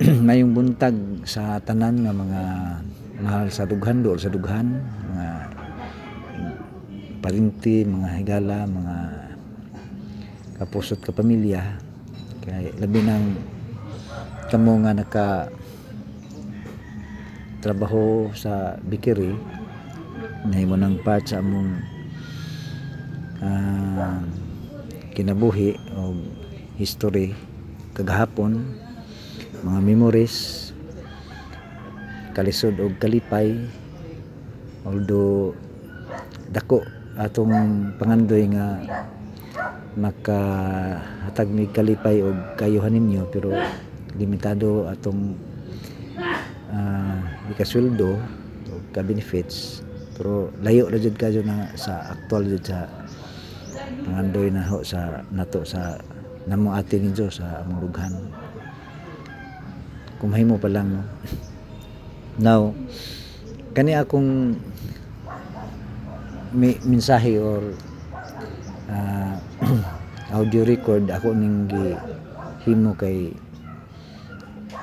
mayong buntag sa tanan nga mga mahal sa dughan dool sa dughan mga parinti mga higala mga kapusot ka pamilya. Kay labi ng kamo nga naka trabaho sa bikiri nahimo ng part sa among ah, kinabuhi o history kagahapon mga memories kalisod og kalipay although dako atong pangandoy nga makahatag mi kalipay og kayuhan ninyo pero limitado atong uh, ikasweldo o ka benefits pero layo ra jud kadyo na sa actual jud sa pangandoy na ho sa nato sa namo ate ni Diyos sa among lughan kung mahimo pa lang no? Now kani akong mi mensahe or ah, audio record ako ning himo kay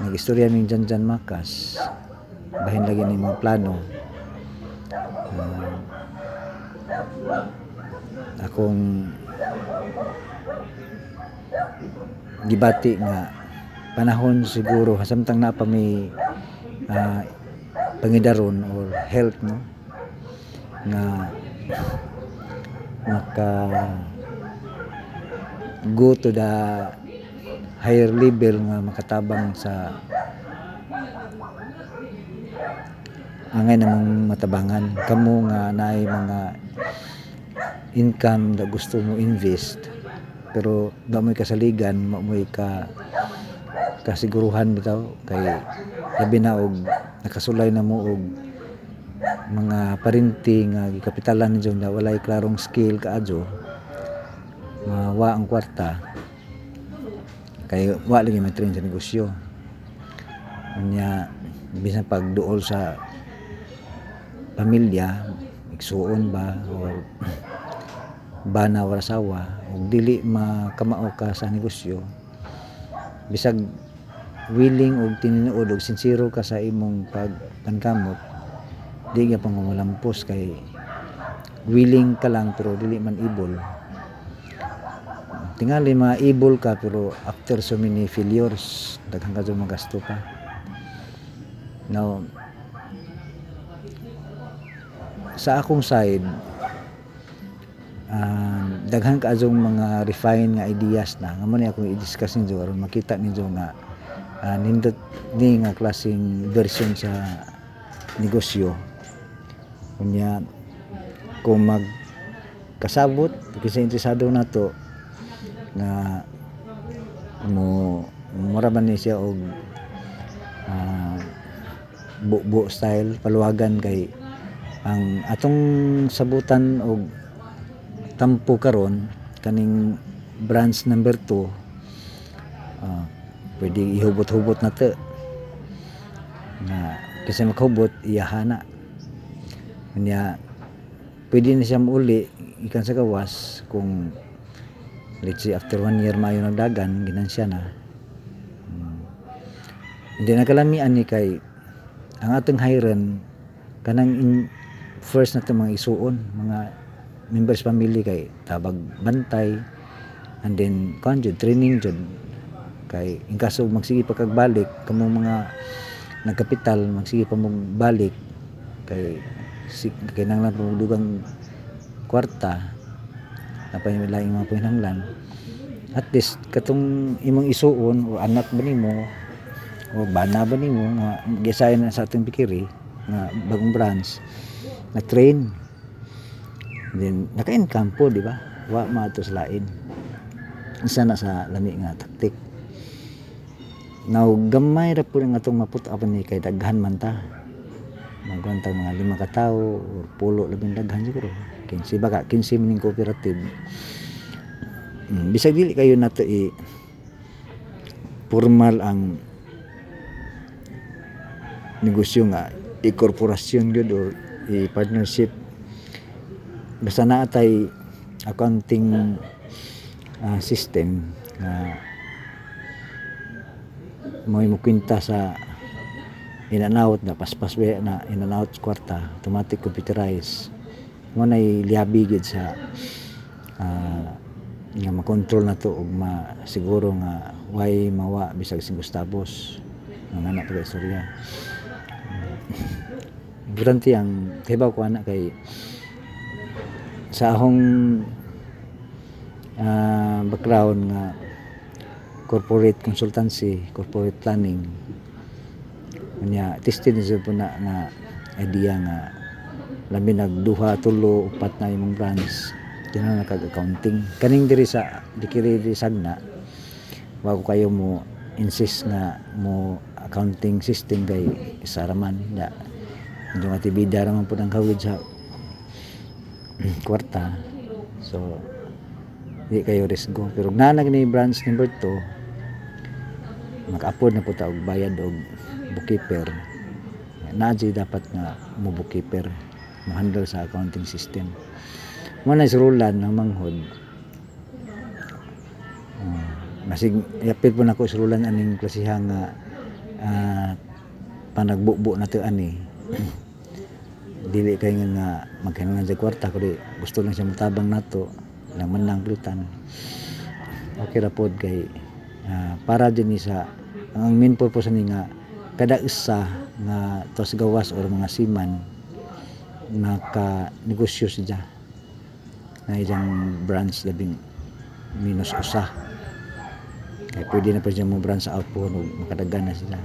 nagistorya ning Janjan Makas. Bahin lagi ni mga plano. Ah, akong gibati nga panahon siguro samtang na pa may ah, pangidaron or health no? Nga maka go to the higher level nga makatabang sa angay namang matabangan. Kamo nga naay mga income na gusto mo invest pero ba mo'y kasaligan mo ka kasiguruhan bitaw. Kay labi na og nakasulay na mo og mga parinti nga gikapitalan ni na walay klarong skill kaadyo mawa ang kwarta. Kay wa lagi matrain sa negosyo. Unya bisan pagduol sa pamilya igsuon ba or bana wala sawa ug dili makamao ka sa negosyo bisag willing og tininuod og sincero ka sa imong pagpankamot di ka pangumalampos kay willing ka lang pero dili man able tingali mga able ka pero after so many failures daghang ka magasto pa. Now sa akong side um, daghan ka adjong mga refine nga ideas na nga mo ni akong i-discuss ninyo aron makita ninyo nga ah, nindot ni nga klaseng version sa negosyo. Kunya kung mag kasabot kasi interesado na to nga mo mura man ni siya og ah, bu style paluwagan kay ang atong sabutan og tampo karon kaning branch number 2 ah, pwede ihubot-hubot na to na kasi makahubot iyahana. Kanya pwede na siya mauli ikan sa gawas kung let's say after one year mayo nagdagan ginansya na. Hmm. hindi nakalamian ni kay ang atong hiren kanang in, first na mga isuon mga members family kay tabag bantay and then jud training jud kay in kaso magsige pa kag balik kamo mga nagkapital magsige pa mo balik kay si kay nang lang pumudugang kwarta apa yung laing mga pinanglan. At least katong imong isuon o anak ba nimo o bana ba nimo nga gisayon na sa atong pikiri nga bagong branch na train then naka-income po di ba? Wa maato sa lain. Isa na sa lami nga taktik. Now gamay ra po nga atong maput apa ni kay daghan man ta. Magwanta mga lima ka tawo pulo labing daghan siguro. 15 baka 15 mining cooperative. Mm, bisag dili kayo nato i formal ang negosyo nga i-korporasyon gyud or i-partnership basta na tay accounting ah, system nga mo mo kwinta sa in na paspas na in kwarta automatic computerized. Mo na liabi gid sa ah, nga makontrol na to ug ma siguro nga why mawa bisag si Gustavos nga anak pa istorya Importante ang hibaw ko anak kay sa akong ah, background nga corporate consultancy, corporate planning. Kanya tested na po na nga idea nga labi nagduha tulo upat na imong branch. Kina na kag accounting kaning diri sa dikiri diri sagna wa ko kayo mo insist nga mo accounting system kay isa raman da Medyo nga tibida raman po ng kawid sa kwarta. So di kayo risgo pero nanag ni branch number 2 mag-upload na po ta bayad og bookkeeper. Na dapat nga mo bookkeeper mo handle sa accounting system. Mo na isurulan ng manghod. Uh, masig yapit po nako isurulan aning klasiha nga uh, panagbubo na to ani dili kay nga nga magkailangan sa kwarta kundi gusto lang siya matabang nato lang man lang plitan okay ra pod kay ah, para din sa ang main purpose ni nga kada isa nga tos gawas or mga siman naka negosyo siya. Na ijang branch labing minus usa. Kay pwede na pa siya mo branch out po no, makadagan na sila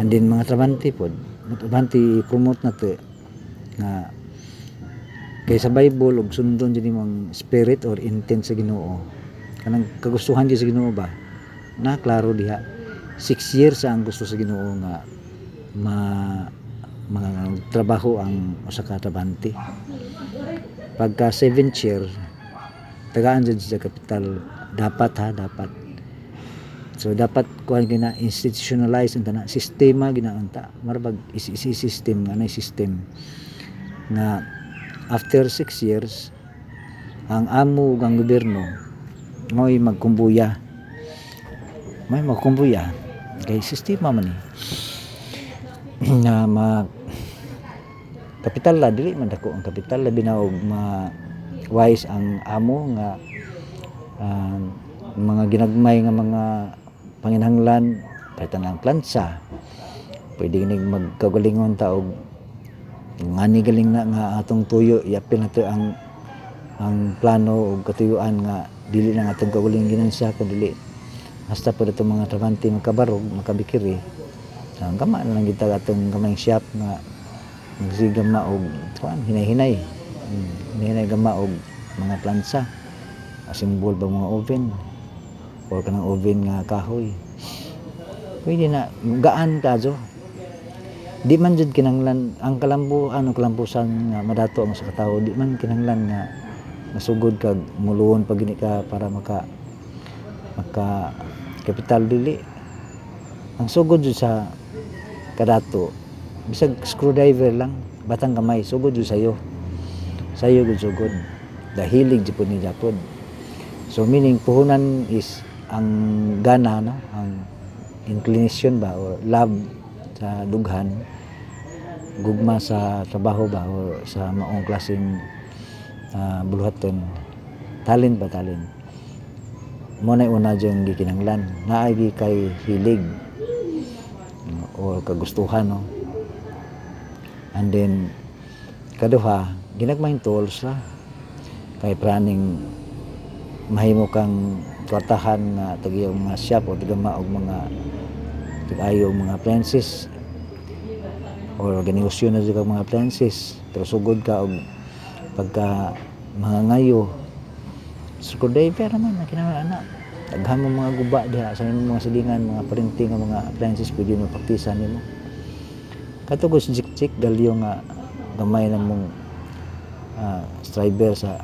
and then mga trabante pod trabante promote na nga kay sa Bible og sundon jud imong spirit or intent sa Ginoo. Kanang kagustuhan jud sa Ginoo ba? Na klaro diha. 6 years ang gusto sa Ginoo nga ma mga ang usa ka trabante pagka 7th year tagaan jud sa kapital. Dapat ha dapat so dapat kuan gina institutionalize ang tanan sistema ginaunta marabag isi system nga na system. Nga after 6 years ang amo ang gobyerno mo'y magkumbuya. May magkumbuya. Kay sistema man ni. Na ma kapital la dili man dako ang kapital labi na og ma wise ang amo nga ah, mga ginagmay nga mga panginhanglan palitan ang plansa pwede ning magkagalingon ta og ngani galing na nga atong tuyo iapil na ang ang plano ug katuyuan nga dili na nga atong kagaling ginansa kun dili hasta pa dito mga trabante makabarog makabikiri ang gama na lang kita atong gamayng shop nga magsigama og kuan hinay-hinay Hmm, hinay gama og mga plansa asimbol ba mga oven or kanang oven nga kahoy. Pwede na gaan kadyo di man jud kinanglan ang kalambo ano kalambusan nga madato ang sa katawo di man kinanglan nga nasugod kag muluhon pag ka para maka maka kapital dili. Ang sugod jud sa kadato bisag screwdriver lang batang kamay sugod jud sayo. Sayo gud sugod. Dahilig jud ni Japon. So meaning puhunan is ang gana no? Ang inclination ba or love sa dughan gugma sa trabaho ba or sa maong klaseng ah, buluhaton? Talent ba talent? Mo na una dyan gikinanglan. Naay gi kay hilig or kagustuhan no? And then kaduha ginagmayng tools ra kay planning mahimo kang kwartahan nga tagi og mga shop o tigama og mga tigayo og mga appliances. Or ganegosyo na kag mga appliances. Pero sugod ka og pagka mga ngayo screwdriver naman na kinahanglan daghan mo mga guba diha sa mga silingan mga printing mga appliances pwede mo praktisan nimo. Katugos jik-jik galyo nga gamay na mong ah, striver sa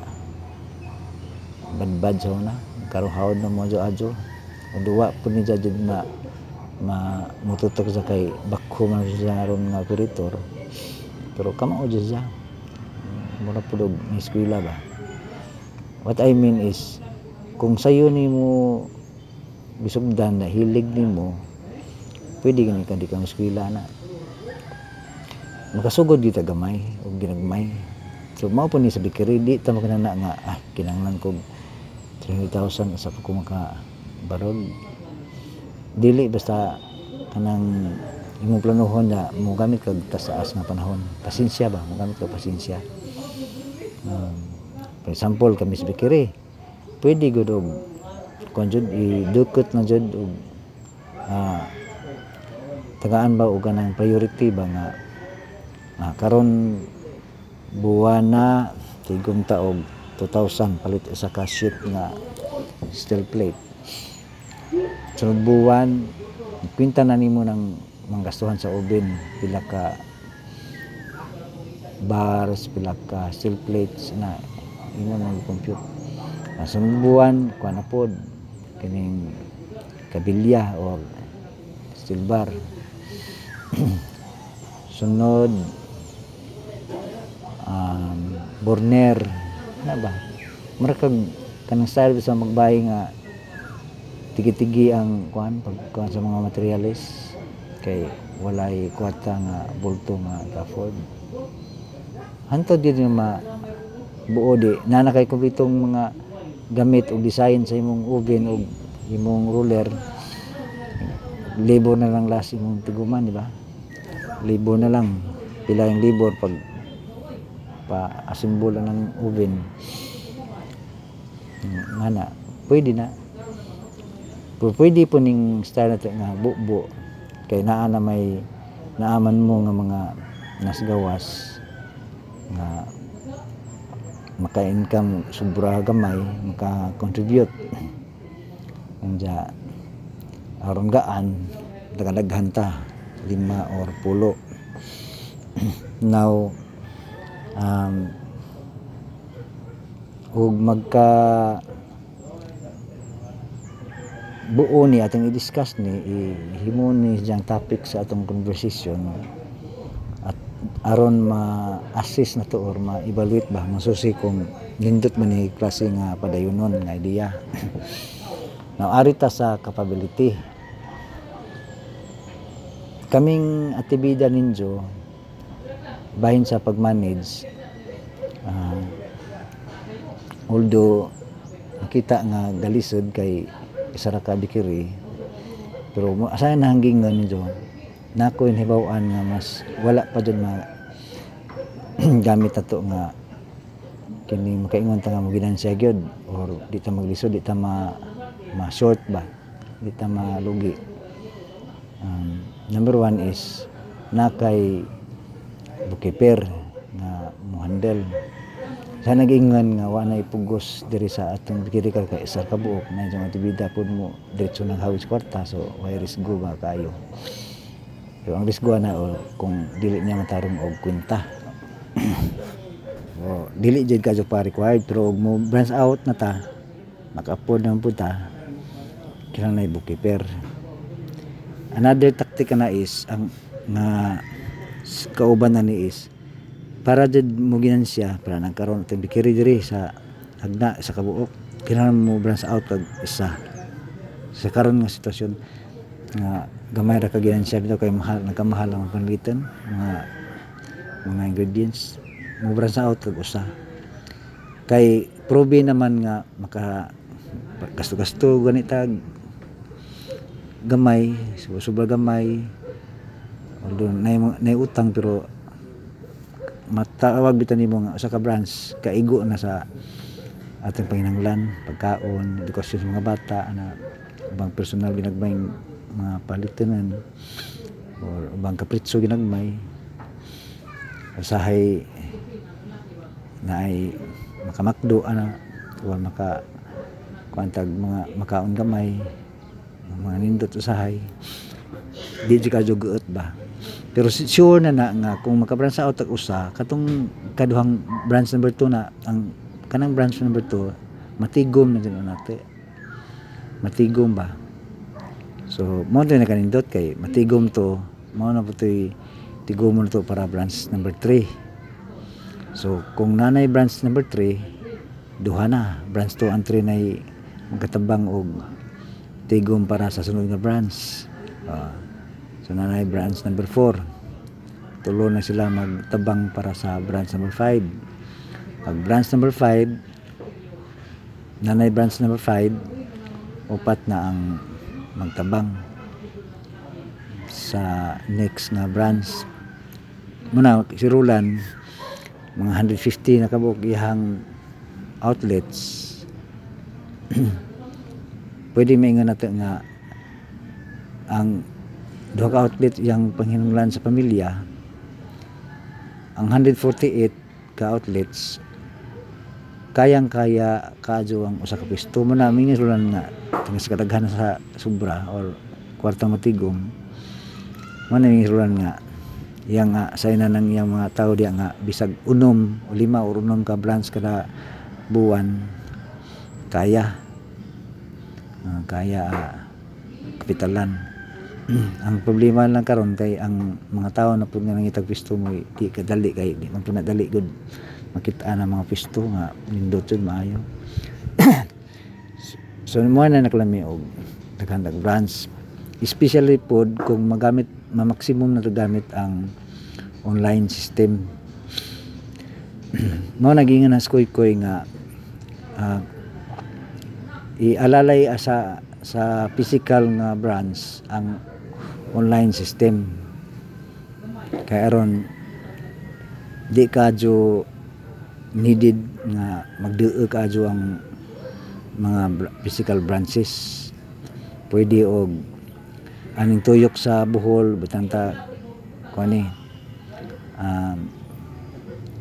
badbad sa una karuhawad na mo adyo duwa po ni jud na ma mututok sa kay bakho man siya ron nga operator. Pero kamao jud siya. Mura po dog ni eskwela ba? What I mean is kung sayo ni mo bisugdan na hilig nimo pwede gani ka di ka muskwila na. Makasugod kita gamay o ginagmay. So mao po ni sa bikiri di ta makanana nga ah kinanglan ko 300,000 sa ko maka barog dili basta kanang imong planuhon na mo gamit kag tasaas nga panahon. Pasensya ba? Mo gamit kag pasensya. Um, for example kami sa bikiri pwede gud og kun jud idukot na jud og ah, tagaan ba og kanang priority ba nga ah, karon buwan na tigom taog 2,000 palit isa ka sheet nga steel plate. Sunod buwan kwinta na nimo ng manggastuhan sa oven pila ka bars pila ka steel plates na imo nang compute na sunod buwan kuha na pod. Kining kabilya or steel bar. Sunod um, burner na ba? Marakag kanang style sa magbay nga tigi-tigi ang kuan pagkuan sa mga materialis. Kay walay kwarta nga bulto nga ka-afford hantod yun nga ma buo di. Nana kay kumpletong mga gamit o design sa imong oven o imong ruler. Libo na lang last imong tiguman di ba? Libo na lang. Pila yung libor pag pa-assemble ng oven. Nga na pwede na. Pwede po ning style natin nga bubo kay naa na may naaman mo nga mga nasgawas nga maka-income sobra gamay maka-contribute. Anja aron gaan dagadaghan ta lima or pulo. Now um, ug magka buo ni atong i-discuss ni ihimo ni siyang topic sa atong conversation at aron ma-assist na to or ma-evaluate ba? Masusi kung nindot man ni klase nga padayonon nga idea now arita sa capability. Kaming atibida ninjo bahin sa pag-manage. Ah, although nakita nga galisod kay isa ra ka pero mo asa na hangging nga ninyo nako hibaw-an nga mas wala pa jud ma gamit ato nga kini makaingon ta nga mo ginansya gyud or di ta maglisod di ta ma ma short ba di ta malugi um, number one is nakay bookkeeper nga mo handle sa nag-ingan nga wa na ipugos diri sa atong diri ka kay isa ka buok na sa matibida pud mo diretso nang hawis kwarta so way risgo ba kayo? Pero ang risgo na o kung dili niya matarong og kwenta o dili jud ka pa required pero og mo branch out na ta maka-afford naman po ta kailangan na bookkeeper another tactic na is ang nga kauban na ni is. Para jud mo ginansya para nagkaroon tong bikiri diri sa hagna sa kabuok. Kailangan mo branch out kag isa. Sa karon nga sitwasyon nga gamay ra ka ginansya bitaw kay mahal nagkamahal ang panlitan mga mga ingredients. Mo branch out kag usa. Kay probe naman nga maka gasto-gasto ganitag gamay sobra gamay although nay nay utang pero matawag bitan nimo nga usa ka branch kaigo na sa ating panginahanglan pagkaon edukasyon sa mga bata ana ubang personal ginagmayng mga palitanan or ubang kapritso ginagmay. Usahay na ay makamakdo ana or maka kuantag mga makaon gamay mga nindot usahay. Di jud ka jugot ba pero sure na na nga kung makabranch out og usa katong kaduhang branch number 2 na ang kanang branch number 2 matigom na din nate. Matigom ba? So mo na kanindot kay matigom to mao na putoy tigom na to para branch number 3 so kung nanay branch number 3 duha na. Branch 2 and 3 nay magkatabang og tigom para sa sunod nga branch. Ah, so nanay branch number 4. Tulo na sila magtabang para sa branch number 5. Pag branch number 5, nanay branch number 5, upat na ang magtabang sa next nga branch. Muna, si Rulan, mga 150 na kabuk iyang outlets pwede maingon nato nga ang duha outlet yang panghinunglan sa pamilya ang 148 ka outlets kayang kaya kadyo ang usa ka pwesto. Mo na mingi sulan nga tingis kadaghan sa sobra or kwarta matigom mo na mingi sulan nga yang nga sa ina ng iyang mga tao diya nga bisag unom o lima o unom ka branch kada buwan. Kaya Ah, kaya kapitalan ang problema lang karon kay ang mga tao na pud nga nangitag pisto mo di kadali kay di man pud dali gud makita na mga pisto nga nindot jud maayo. So mo na naklami og daghan dag branch. Especially pod kung magamit ma-maximum na gamit ang online system. Mo naging nas koy-koy nga ah, ialalay sa sa physical nga branch ang online system. Kaya aron di kadyo needed nga magduo kadyo ang mga physical branches. Pwede og aning tuyok sa Bohol butanta kuani um,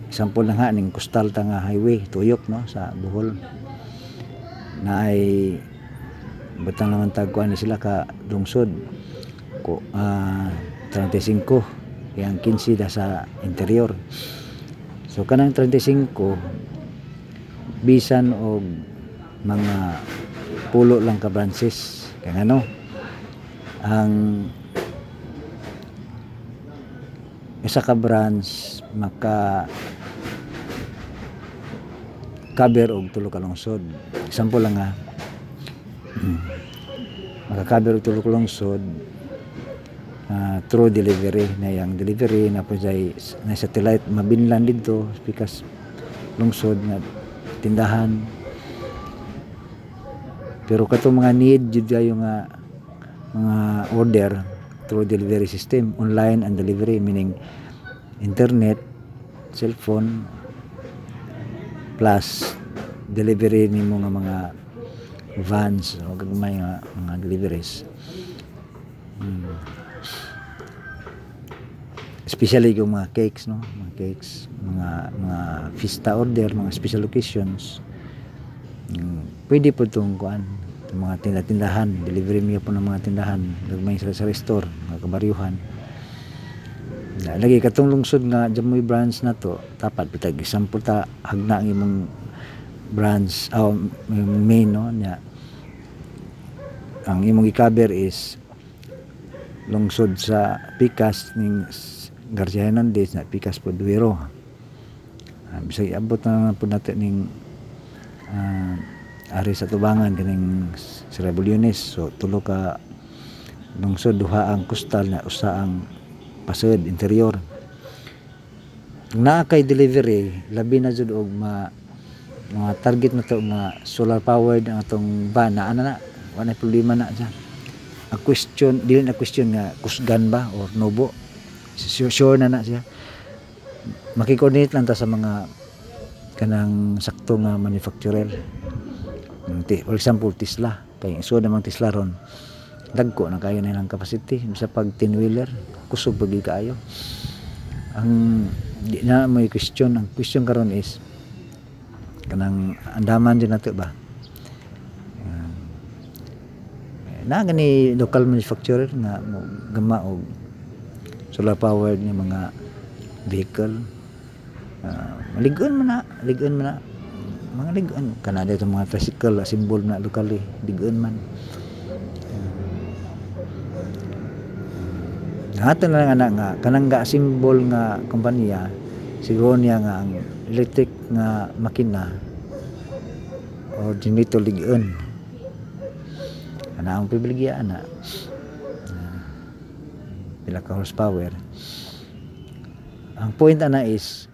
example na nga ning coastal ta nga highway tuyok no sa Bohol. Na ay butang naman tagkuan sila ka lungsod ko. Ah 35 yang 15 da sa interior. So kanang 35 bisan og mga pulo lang ka branches. Kaya ano ang isa ka branch maka cover og tulo ka lungsod. Example lang nga maka-cover og tulo lungsod ah, through delivery na yang delivery na po jay na satellite. Mabinlan dito because lungsod nga tindahan. Pero kato mga need jud kayo nga mga order through delivery system online and delivery meaning internet cellphone plus delivery nimo nga mga vans o gagmay nga mga deliveries. Hmm. Especially yung mga cakes no? Mga cakes mga mga fiesta order mga special occasions. Hmm, pwede po itong kuan mga tinda-tindahan delivery niya po ng mga tindahan. Gagmay sila sa restore mga kabaryuhan. Lagi katong lungsod nga Jamoy branch na to tapat bitag example ta hagna ang imong branch oh, main no? Nya ang imong i-cover is lungsod sa Pikas ning Garcia Hernandez na Pikas po Duero. Uh, bisag iabot na po natin ning ah, ari sa tubangan kaning Sirabulyones so tulo ka lungsod duha ang coastal na usa ang pasod interior. Na kay delivery labi na jud og ma mga target na to nga solar powered ang atong van. Na ana na wala problema na dyan a question dili na question nga kusgan ba or nobo sure, sure na na siya. Makikoordinate lang ta sa mga kanang sakto nga manufacturer. For example Tesla. Kay so namang Tesla ron. Dagko na kayo na ilang capacity. Sa pag 10 wheeler kusog pag kaayo. Ang di na mo question. Ang question karon is kanang andaman din nato ba? Ah, na gani local manufacturer nga gama og solar powered ni mga vehicle. Uh, maligon man na ligon man na. Mga ligon kanada itong mga tricycle symbol na lokally ligon man. Nahato na lang nga kanang ga simbol nga kompanya siguro niya nga ang electric nga makina or generator ligon. Kana ang pribilegya Ah, pila ka horsepower. Ang point ana is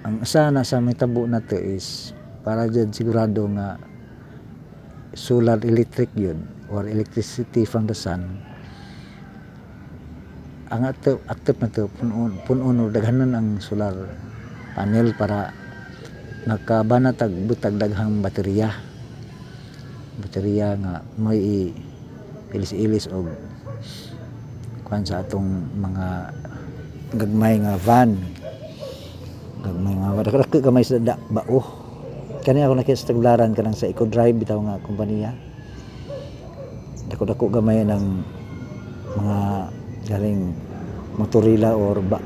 ang asa na sa mitabo na to is para dyan sigurado nga solar electric yun or electricity from the sun. Ang active, active na to punon, punon daghanan ang solar panel para nakabanatag butag daghang baterya. Baterya nga may ilis-ilis og kuan sa atong mga gagmay nga van. Gagmay nga wadakrak gamay sa da, bao. Kani ako nakita sa taglaran kanang sa Eco Drive bitaw nga kompanya dako-dako gamay ng mga galing motorila or ba,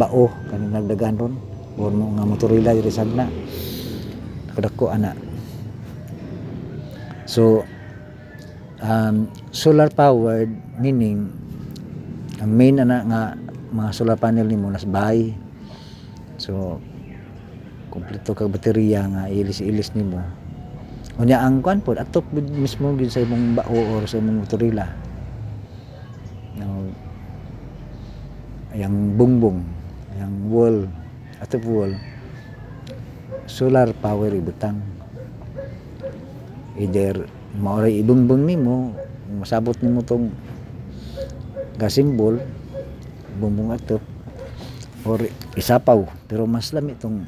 bao. Kani nagdagan ron. Or mga motorila diri sagna dako-dako ana. So um, solar powered meaning ang main ana nga mga solar panel nimo nas bahay. So kompleto kag baterya nga ilis-ilis nimo unya ang kuan pod atop mismo gid sa imong bao or sa imong motorila no yang bungbong yang wall atop wall solar power ibutang. Either maoray ibungbong nimo masabot nimo tong gasimbol bumbong atop or isapaw. Pero mas lami tong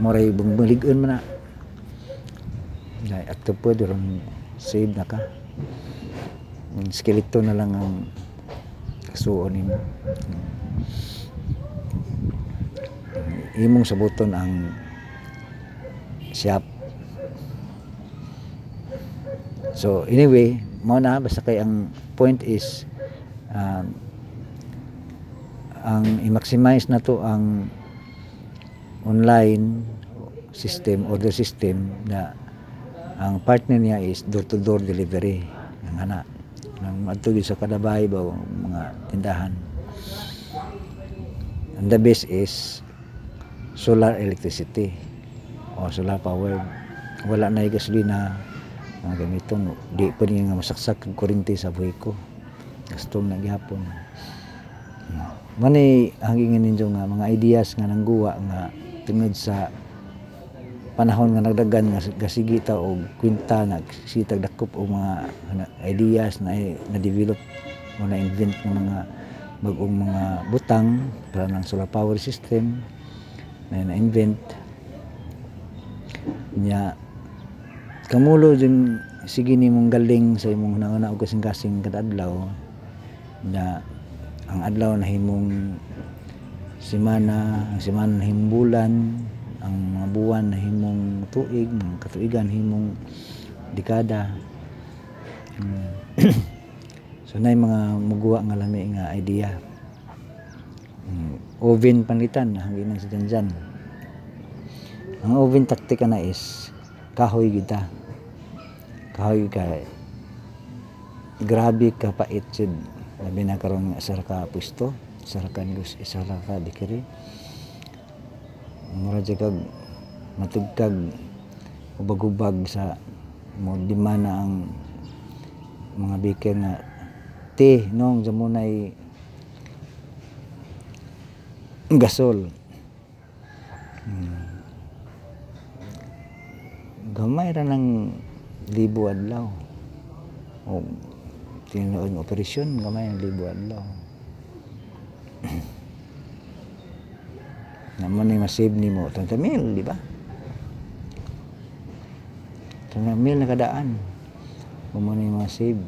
moray bumbaligon man na. Dahil atop po ron save na ka. Yung skeleton na lang ang kasuon nimo imong sabuton ang shop so anyway mo na basta kay ang point is um, ang i-maximize na to ang online system order system na ang partner niya is door to door delivery. Ng ana nang adto gyud sa kada bahay ba mga tindahan. And the best is solar electricity o solar power. Wala na gasolina. Mga gamiton di pa niya nga masaksak ang kuryente sa buhay ko gastong na gihapon. Mani hangingin ninyo nga mga ideas nga nangguwa nga tungod sa panahon nga nagdagan nga gasigi ta kwinta nagsitag dakop og mga ideas na na develop o na invent ng mga bagong mga butang para ng solar power system na na invent nya kamulo din sige nimong galing sa imong nanguna og kasing-kasing kada adlaw na ang adlaw na himong simana, ang simana na himong bulan, ang mga buwan na himong tuig, mga katuigan himong dekada. So na mga muguwa nga lami nga idea. Oven panitan, hangin lang sa dyan Ang oven taktika na is kahoy kita. Kahoy kay grabe ka pait jud labi na karon nga sa ka pwesto sa ka negus dikiri. Mura jud kag matugkag sa mo di man na ang mga biker nga te nong jamunay gasol. Hmm. gamay ra ng libo adlaw. O tinuod operasyon gamay ang libo adlaw naman ni masave ni mo 30 mil di ba? 30 mil na kadaan. Mo ni masave.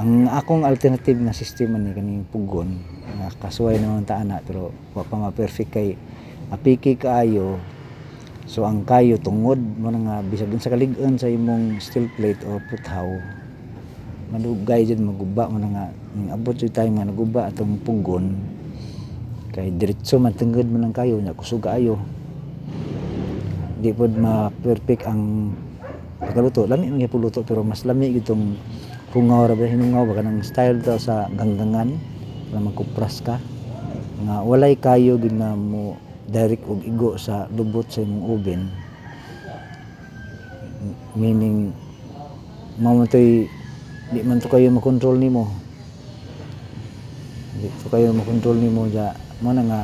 Ang akong alternative na sistema ni kaning pugon nga kasuway naman ta ana pero wa pa ma-perfect kay apiki kaayo So ang kayo tungod mo nga bisag sa kalig-on sa imong steel plate or puthaw manugay jud maguba mo nga. Ning abot jud tayo nga naguba atong pugon kay diretso man tunggod mo ng kayo nya kusog kaayo di pod ma perfect ang pagkaluto. Lami man gyapon luto pero mas lami gitong hungaw ra ba hinungaw. Ba kanang style to sa ganggangan na magkupras ka. Nga walay kayo gid na mo direct og igo sa lubot sa imong oven. Meaning to'y di man to kayo makontrol nimo. Di to kayo makontrol nimo ja mo na nga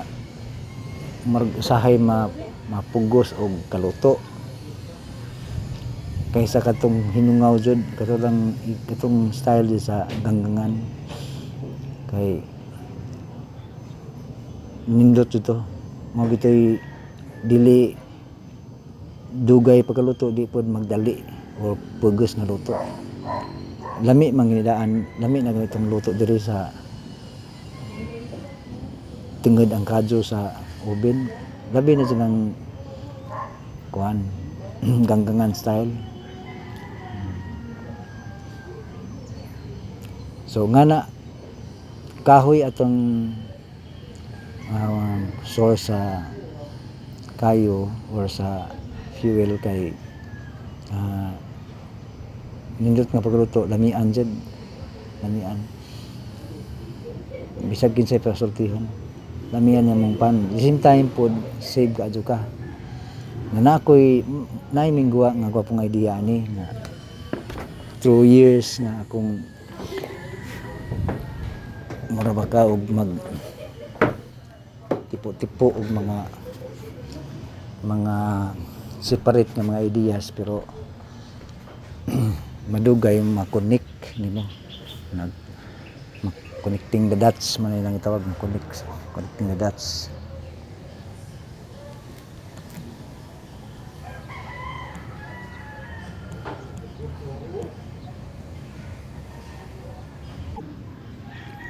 marag usahay ma mapugos og kaluto. Kaysa katong hinungaw jud katong katong style jud sa ganggangan. Kay nindot jud to mo gitoy dili dugay pagkaluto di pod magdali o pugos nga luto. Lami man ginidaan lami na ganitong luto diri sa tingod ang kadyo sa oven. Labi na silang kuan ganggangan style. So nga na kahoy atong ah, source sa kayo or sa fuel kay ah, nindot nga pagluto lamian dyan lamian. Bisag kinsay pasultihan lamian niya mong pan. The same time pod save ka adyo ka. Nga na ako'y naiming guwa nga gwapong idea ni nga through years nga akong mura ba ka og mag tipo-tipo og mga mga separate nga mga ideas pero madugay ma-connect nimo. Nag ma- connecting the dots man lang itawag mo connect connecting the dots.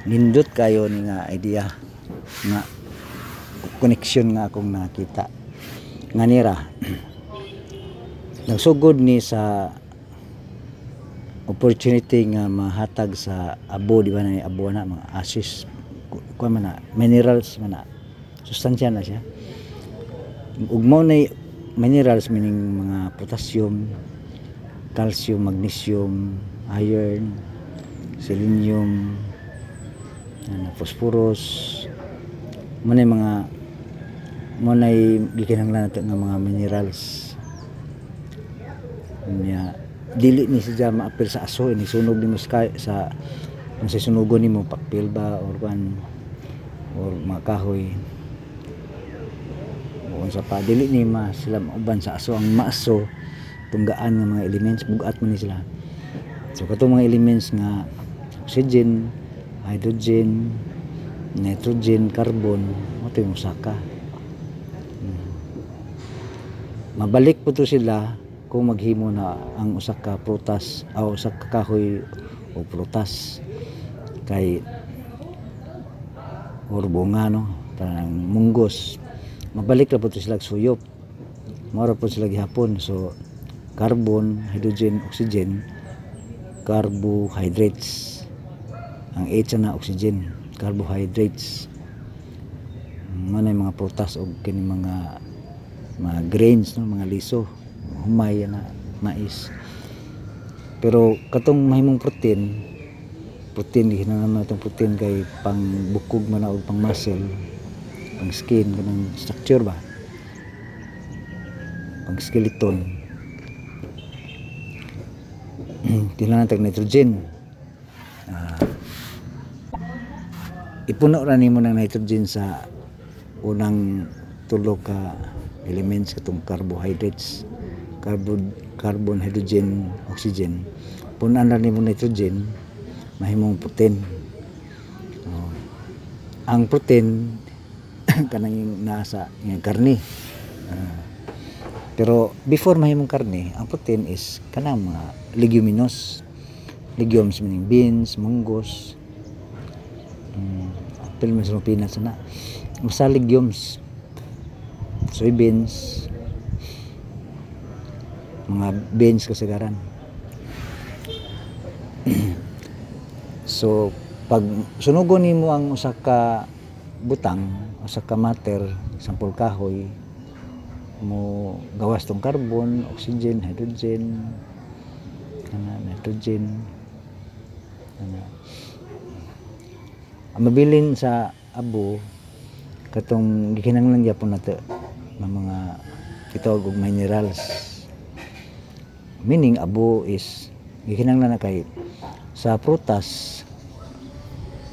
Nindot kayo ni nga idea nga connection nga akong nakita. Nga nira nagsugod ni sa opportunity nga mahatag sa abo di ba na ni abo na mga asis kuha man na minerals man na sustansya na siya. Ug mao na minerals meaning mga potassium calcium magnesium iron selenium ano, phosphorus. Mo na mga mo na gikinahanglan nato nga mga minerals. Niya dili ni siya maapil sa aso ni sunog nimo sa sa kung sa sunugon nimo pakpil ba or kan or mga kahoy. O sa pa dili ni ma sila mauban sa aso. Ang maaso tunggaan nga mga elements bugat man ni sila. So katong mga elements nga oxygen hydrogen nitrogen carbon mo to yung saka Hmm. Mabalik po to sila kung maghimo na ang usa ka prutas o usa ka kahoy o prutas. Kay or bunga no? Tanang munggos. Mabalik ra po to sila suyop. Mora po sila gihapon. So carbon hydrogen oxygen carbohydrates. Ang H na oxygen carbohydrates. Manay mga prutas o kini mga mga grains no? Mga liso. Humay na mais. Pero katong mahimong protein protein di na itong protein kay pang bukog man na o pang muscle pang skin kanang structure ba? Pang skeleton. Kailangan tag nitrogen. Ah, ipuno ra nimo ng nitrogen sa unang tulo ka elements katong carbohydrates carbon carbon hydrogen oxygen. Punan ra nimo nitrogen mahimong protein. Oh. ang protein kanang nasa yung karne Ah. pero before mahimong karne ang protein is kanang mga leguminous. Legumes meaning beans munggos um, man sa mga peanuts na. Basta legumes soybeans. Mga beans kasagaran so pag sunugon nimo ang usa ka butang usa ka matter sampol kahoy mo gawas tong carbon oxygen hydrogen ana nitrogen ana. Ang mabilin sa abo katong gikinahanglan gyapon nato ng mga kitawag og minerals. Meaning abo is gikinanglan na kay sa prutas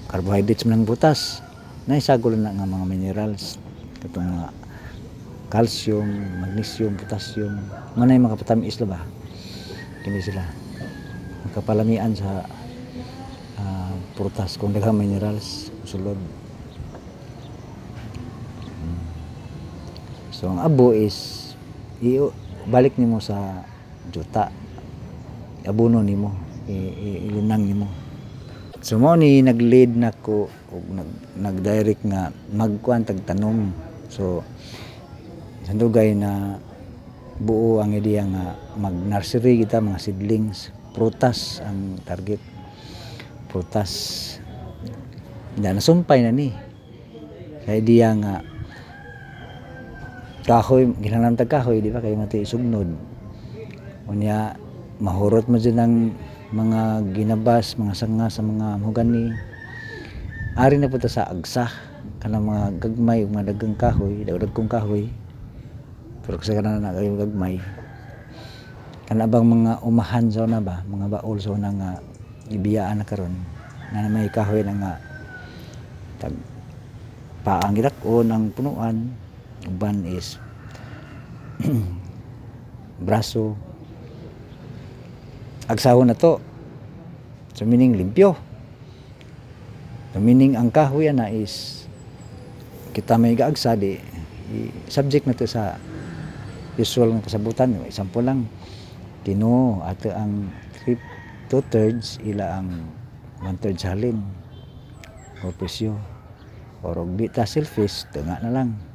carbohydrates man ng prutas naisagol na nga mga minerals. Katong mga calcium, magnesium, potassium. Mga na yung mga patamis la ba? Kini sila. Makapalamian sa ah, prutas kung daghang minerals sulod Mm. So ang abo is i balik nimo sa juta. Abuno nimo ilunang nimo. So mo ni nag-lead na ko og nag nag-direct nga magkuan tag tanom. So sandugay na buo ang ideya nga mag nursery kita mga seedlings. Prutas ang target. Prutas. Na nasumpay na ni. Sa ideya nga kahoy ginanam tag kahoy di ba? Kay mati sugnod unya mahurot mo dyan ng mga ginabas mga sanga sa mga mahogani. Ari na po ta sa agsa. Kanang mga gagmay mga dagang kahoy dagdag kong kahoy. Pero kasi kana na kayo gagmay. Kana bang mga umahan sa na ba mga baol sa una nga ibiyaan na karon. Na may kahoy na nga tag paang gidakon ang punuan uban is braso. Agsahon na to. So meaning limpyo. So meaning ang kahoy na is kita may gaagsa subject na to sa usual nga kasabutan. Example lang. Tino ato ang three two thirds ila ang one third halin. O presyo. O di ta selfish tunga na lang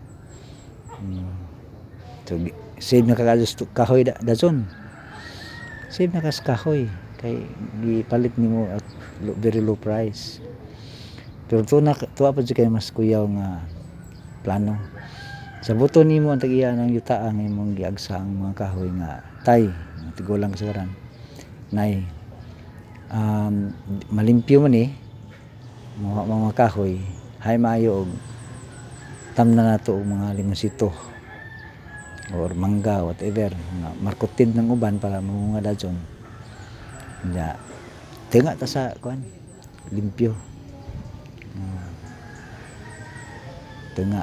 So save na kagados kahoy da, dazon save na kas kahoy. Kay gipalit nimo at very low price. Pero to na tuwa pa kay mas kuyaw nga plano. Sa buto nimo ang tagiya ng yuta ang imong giagsa ang mga kahoy nga tay. Tigulang kasaran nay. Um, malimpyo man eh. Mga, mga kahoy. Hay maayo og tamna na to og mga limonsito or mangga whatever. Nga markotid ng uban para mamunga dadyon ya tinga ta sa kuan limpyo. Ah. tinga.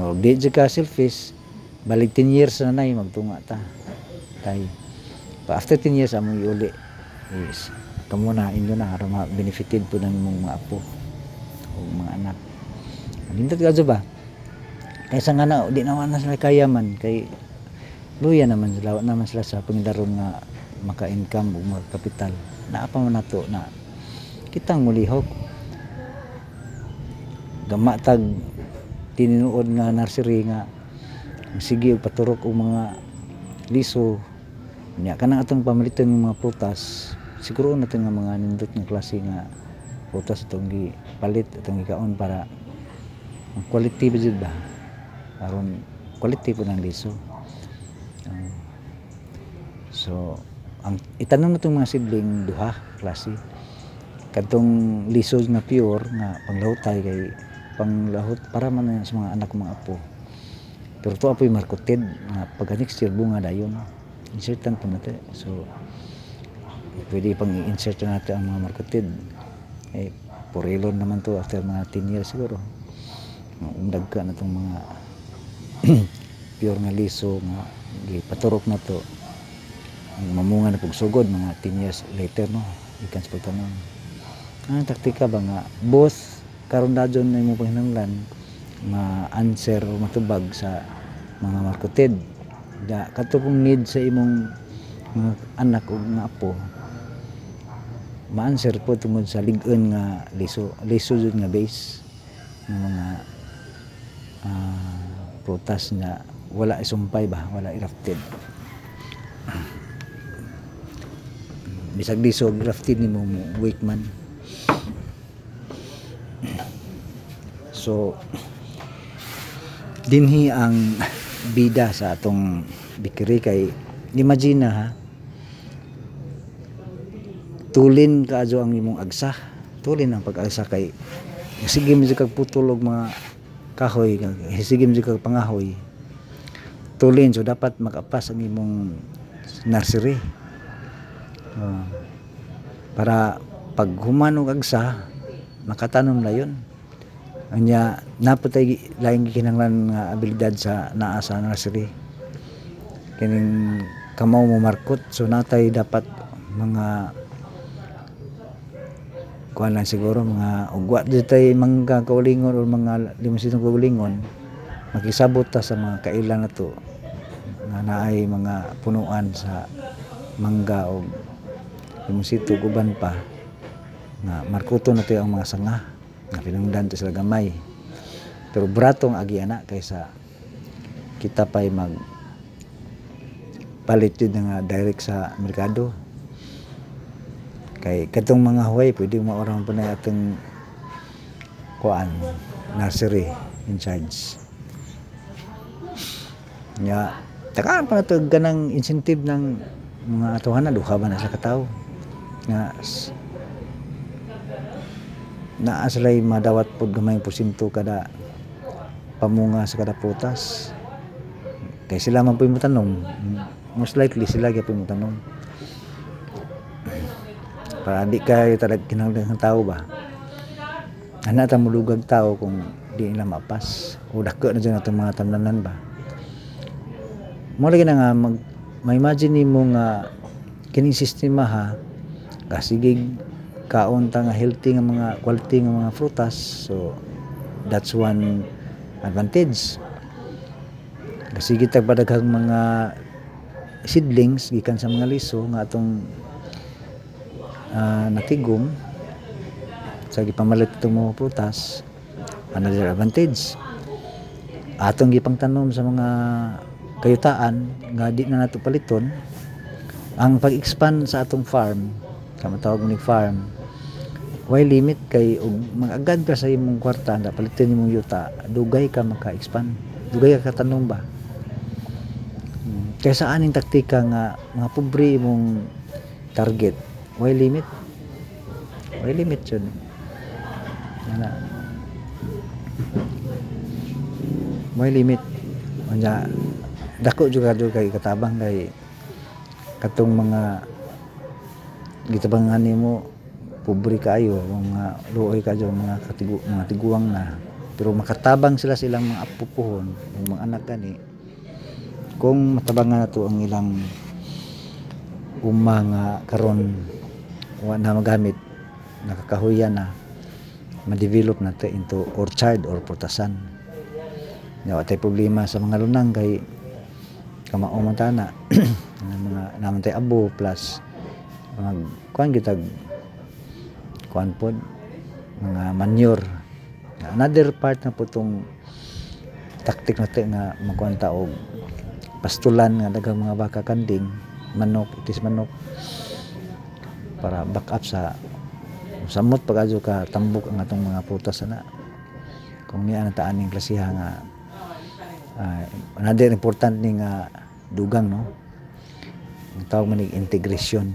O di ka selfish balik 10 years na nay magtunga ta. Tay. Pa after 10 years among iuli is kamo na inyo na para ma-benefited po ng mga apo o mga anak. Nindot ka ba kaysa nga na di naman na sila kayaman. Kay luya naman sila naman sila sa pangidarong nga maka-income o maka-kapital naa pa man nato na kitang mulihok. Gama tag tinuod nga nursery nga sige paturok og mga liso. Nya kanang atong pamaliton ng mga prutas. Siguro na nga mga nindot nga klase nga prutas itong gipalit itong gikaon para ang quality ba ba aron quality po ng liso. Um, so ang itanong na itong mga sibling duha klase. Kadtong liso nga pure nga panglahutay kay panglahot para man na sa mga anak mga apo. Pero to apoy marketed nga pagka next year bunga dayon insertan po natin. So pwede pang i-insert na natin ang mga marketed eh porelon naman to after mga 10 years siguro. Umdag ka na itong mga pure nga liso nga gipaturok na to. Ang mamunga na pagsugod mga 10 years later no? Ikan sa pagtanom ang taktika ba nga both karon dadyon na imong panghinanglan ma-answer o matubag sa mga marketed da kato pong need sa imong mga anak o mga apo ma-answer po tungod sa lig-on nga liso liso jud nga base ng mga ah, prutas na wala isumpay ba wala irafted bisag liso grafted ni mo man. So dinhi ang bida sa atong bikiri kay imagine na ha? Tulin kaadyo ang imong agsa. Tulin ang pag-agsa kay sige mo kag mga kahoy sige mo kag pangahoy. Tulin so dapat makapas ang imong nursery. Oh. para pag humanog agsa makatanom na yun. Anya napatay laing kinahanglan nga abilidad sa naa sa nursery. Kining kamaw mo markot so natay dapat mga kuan lang siguro mga ugwa ditay mangga kaulingon o mga limusitong kaulingon makisabot ta sa mga kailan na to nga naay mga punuan sa mangga o limusito uban pa nga markuto na ang mga sanga nga pinungdan sila gamay. Pero bratong agi ana kaysa kita pa'y mag palit yun nga direct sa merkado kay katong mga huway pwede maorang pa na atong kuan nursery in charge. Nya takaan pa na to ganang incentive ng mga atuhan na duha ba na sa katao nga naa sila'y madawat pod gamay porsyento kada pamunga sa kada putas kay sila man po yung tanom most likely sila po yung tanom para di kayo talaga kinahanglan ng tao ba? Ana ta mulugag tao kung di nila mapas. O dako na dyan atong mga tamnanan ba? Mo lagi na nga mag ma-imagine nimo nga kining sistema ha kasigig kaon ta nga healthy nga mga quality nga mga prutas so that's one advantage. Kasigig tag padaghang mga seedlings gikan sa mga liso nga atong ah, natigom. Sa gipamalit itong mga prutas another advantage. Atong gipang tanom sa mga kayutaan nga di na nato paliton ang pag-expand sa atong farm kama tawag ni farm why limit kay og magagad ka sa imong kwarta na paliton imong yuta dugay ka maka-expand. Dugay ka tanom ba? Hmm. kaysa aning taktika nga mga pobre imong target why limit. Why limit yun. Ana why limit. Anya dako juga jud kay katabang kay katong mga gitabangan nimo pobre kaayo mga luoy ka dyan, mga katigu, mga tiguang na. Pero makatabang sila silang mga apupuhon yung mga anak gani. Kung matabangan na to ang ilang uma nga karon wa na magamit. Nakakahuyan na. Ma-develop na to into orchard or putasan Nya tay problema sa mga lunang kay kamao man tana mga naman tay abo plus mag kuan gitag kuan pod mga manure. Another part na po tong taktik na nga magkuan og pastulan nga daghang mga baka kanding manok itis manok para back up sa samot pag ka tambok ang atong mga putas na kung niya na taan ning klasiha nga ah, another important ning nga dugang no? Ang tawag man integration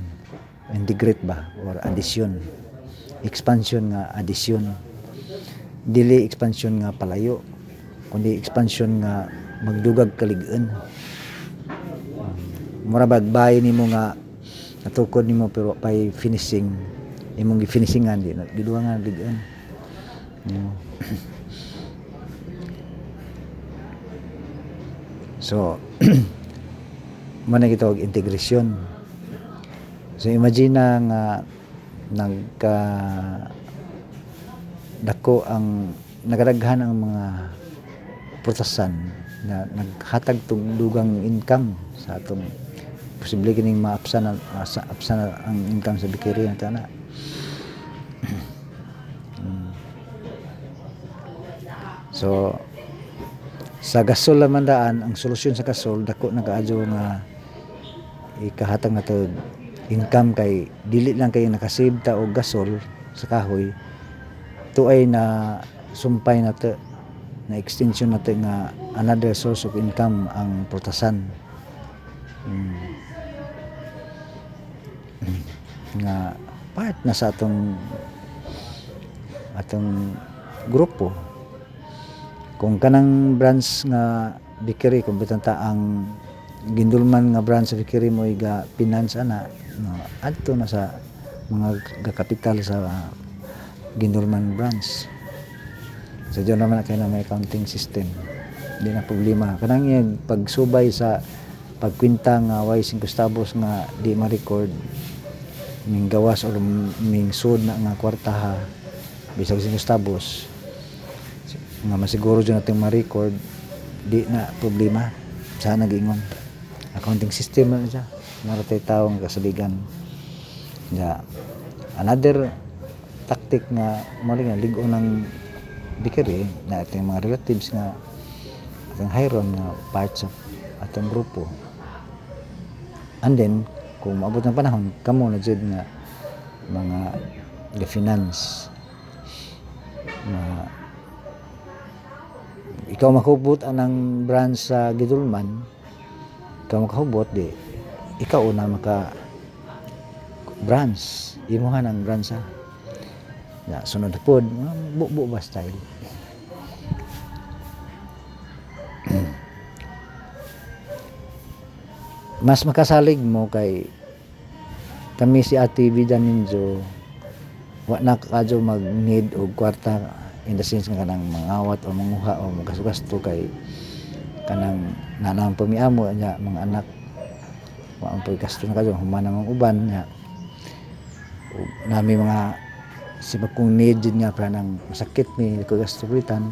integrate ba? Or addition. Expansion nga addition. Dili expansion nga palayo kundi expansion nga magdugag kalig-an mura bagbay nimo nga natukod nimo pero pay finishing imong gi-finishingan di na giduwa nga ligan Yo. so man kita og integration so imagine na nga nagka dako ang nagadaghan ang mga prutasan na naghatag tong dugang income sa atong posible kining maapsa na asa- apsa na ang income sa bikiri na tana so sa gasol naman daan ang solusyon sa gasol dako na kaadyo nga ikahatag na to income kay dili lang kay nakasave ta og gasol sa kahoy tuay na sumpay na to na extension na to nga another source of income ang prutasan Mm. Nga part na sa atong atong grupo? Kung kanang branch nga bakery kung bitanta ang gindulman nga branch sa Fikiri mo iga finance ana no adto na sa mga kapital sa gindulman branch. Sa dyan naman na kayo na may accounting system. Hindi na problema. Kanang yung pagsubay sa pagkwinta nga way 5 centavos nga di ma-record ming gawas or ming sud na nga kwartaha bisag 5 centavos nga masiguro dyan natin ma-record di na problema. Sa nag-ingon accounting system na siya. Naratay taong kasaligan. Ya another tactic nga mo nga ligo ng bikiri na ating mga relatives nga ating hiron nga parts of atong grupo. And then kung maabot ng panahon kamo na jud nga mga the finance. Na ikaw makahubot anang branch sa Gidulman ikaw makahubot di ikaw una maka branch imuhan ang branch sa ya sunod pod bubo ba style mas makasalig mo kay kami si Ate Vida Ninjo wa na kadyo mag need og kwarta in the sense nga kanang mangawat o manguha o magasugasto kay kanang nanang pamiamo nya mga anak. Wa ang pagkasto na kadyo humana mga uban ug nami mga sibag kong need nga para nang masakit gasto kulitan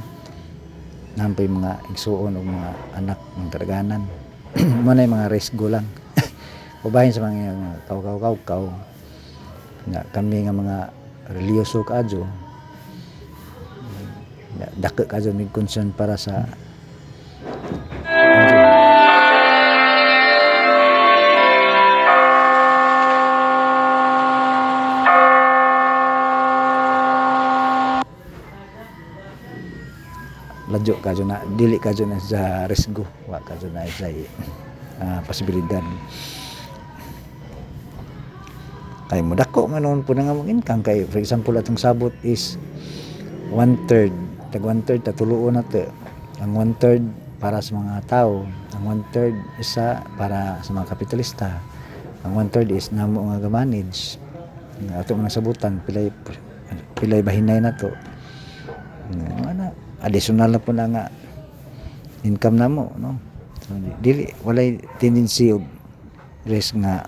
nampay mga igsuon o mga anak ng taraganan mo na yung mga resgo lang ubahin sa mga mga kaw-kaw-kaw-kaw. Nga kami nga mga reliyoso kadyo dako kadyo mig concern para sa ladyo kadyo na dili kadyo na sa resgo wa kadyo na sa uh, posibilidad kay mo dako man noon po nga mong income kay for example atong sabot is one third. Tag one third tatuluon na to ang one third para sa mga tao ang one third isa para sa mga kapitalista. Ang one third is namo nga ga-manage nga ato mga sabutan pilay pilay bahinay na to ana additional na po na nga income na mo no? So, dili walay tendency og risk nga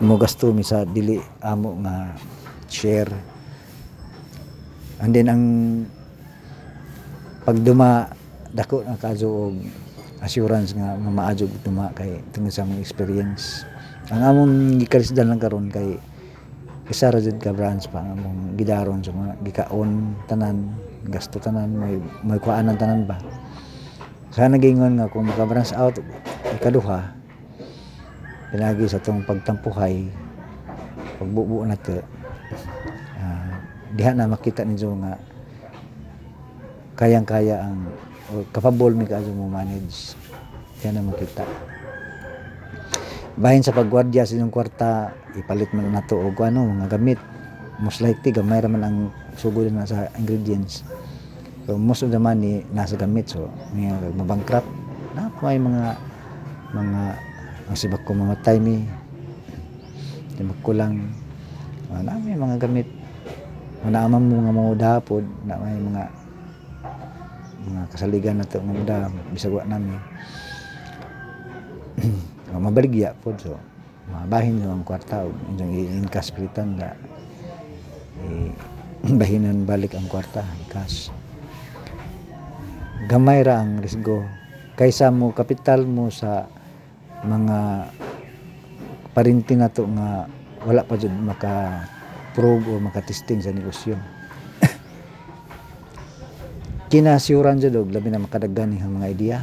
mo gasto mi sa dili amo nga share. And then ang pagduma dako na kadyo og assurance nga mamaadyo duma kay tungod sa mga experience. Ang among gikalisdan lang karon kay isa ra jud ka branch pa among gidaron sa mga gikaon tanan gasto tanan may may kuanan tanan ba? Sa nagingon nga kung maka branch out ikaduha pinagi sa tong pagtampuhay pagbubuo na to uh, diha na makita ninyo nga kayang-kaya ang kapabol mi kaadyo mo manage. Diha na makita bahin sa pagwardya sa inyong kwarta ipalit man na to og ano mga gamit. Most likely gamay ra man ang sugod na sa ingredients. So most of the money nasa gamit. So may mabankrupt na may mga mga ang sibak ko mga time di magkulang uh, na may mga gamit. Manaaman mo nga mga dapod na may mga mga kasaligan na ito nga muda bisag wa namin mabaligya po so mabahin nyo ang kwarta o inyong i-incash pilitan na bahinan balik ang kwarta cash gamay ra ang risgo. Kaysa mo kapital mo sa mga parinti na to nga wala pa jud maka prove o makatesting sa negosyo. Kinasiuran jud og labi na makadaggan ang mga idea.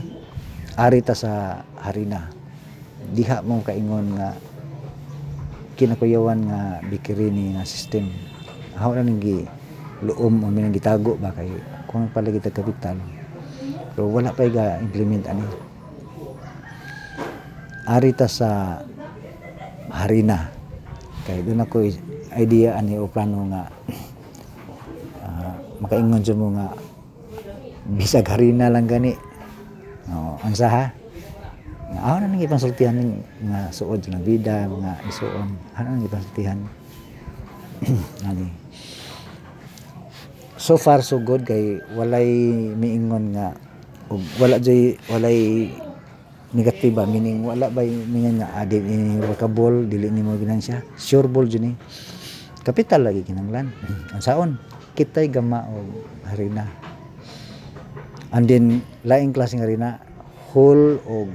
Ari ta sa harina diha mo kaingon nga kinakuyawan nga bikirini nga system. How na nang luom o minang gitago ba kay kung pala kita kapital. Pero wala pa ga implement ani. Ari ta sa harina. Kay doon ako idea ani o plano nga uh, makaingon jud mo nga bisag harina lang gani. Oh, ang saha Na nang ipansultihan ng mga suod ng bida, mga isuon. Ano nang ipansultihan? Ani. So far so good kay walay miingon nga ug wala jay walay negatiba meaning wala bay mingan nga adin ini workable dili nimo ginansya sure ball jud kapital lagi kinanglan ang saon kitay gama og harina and then laing klaseng harina whole og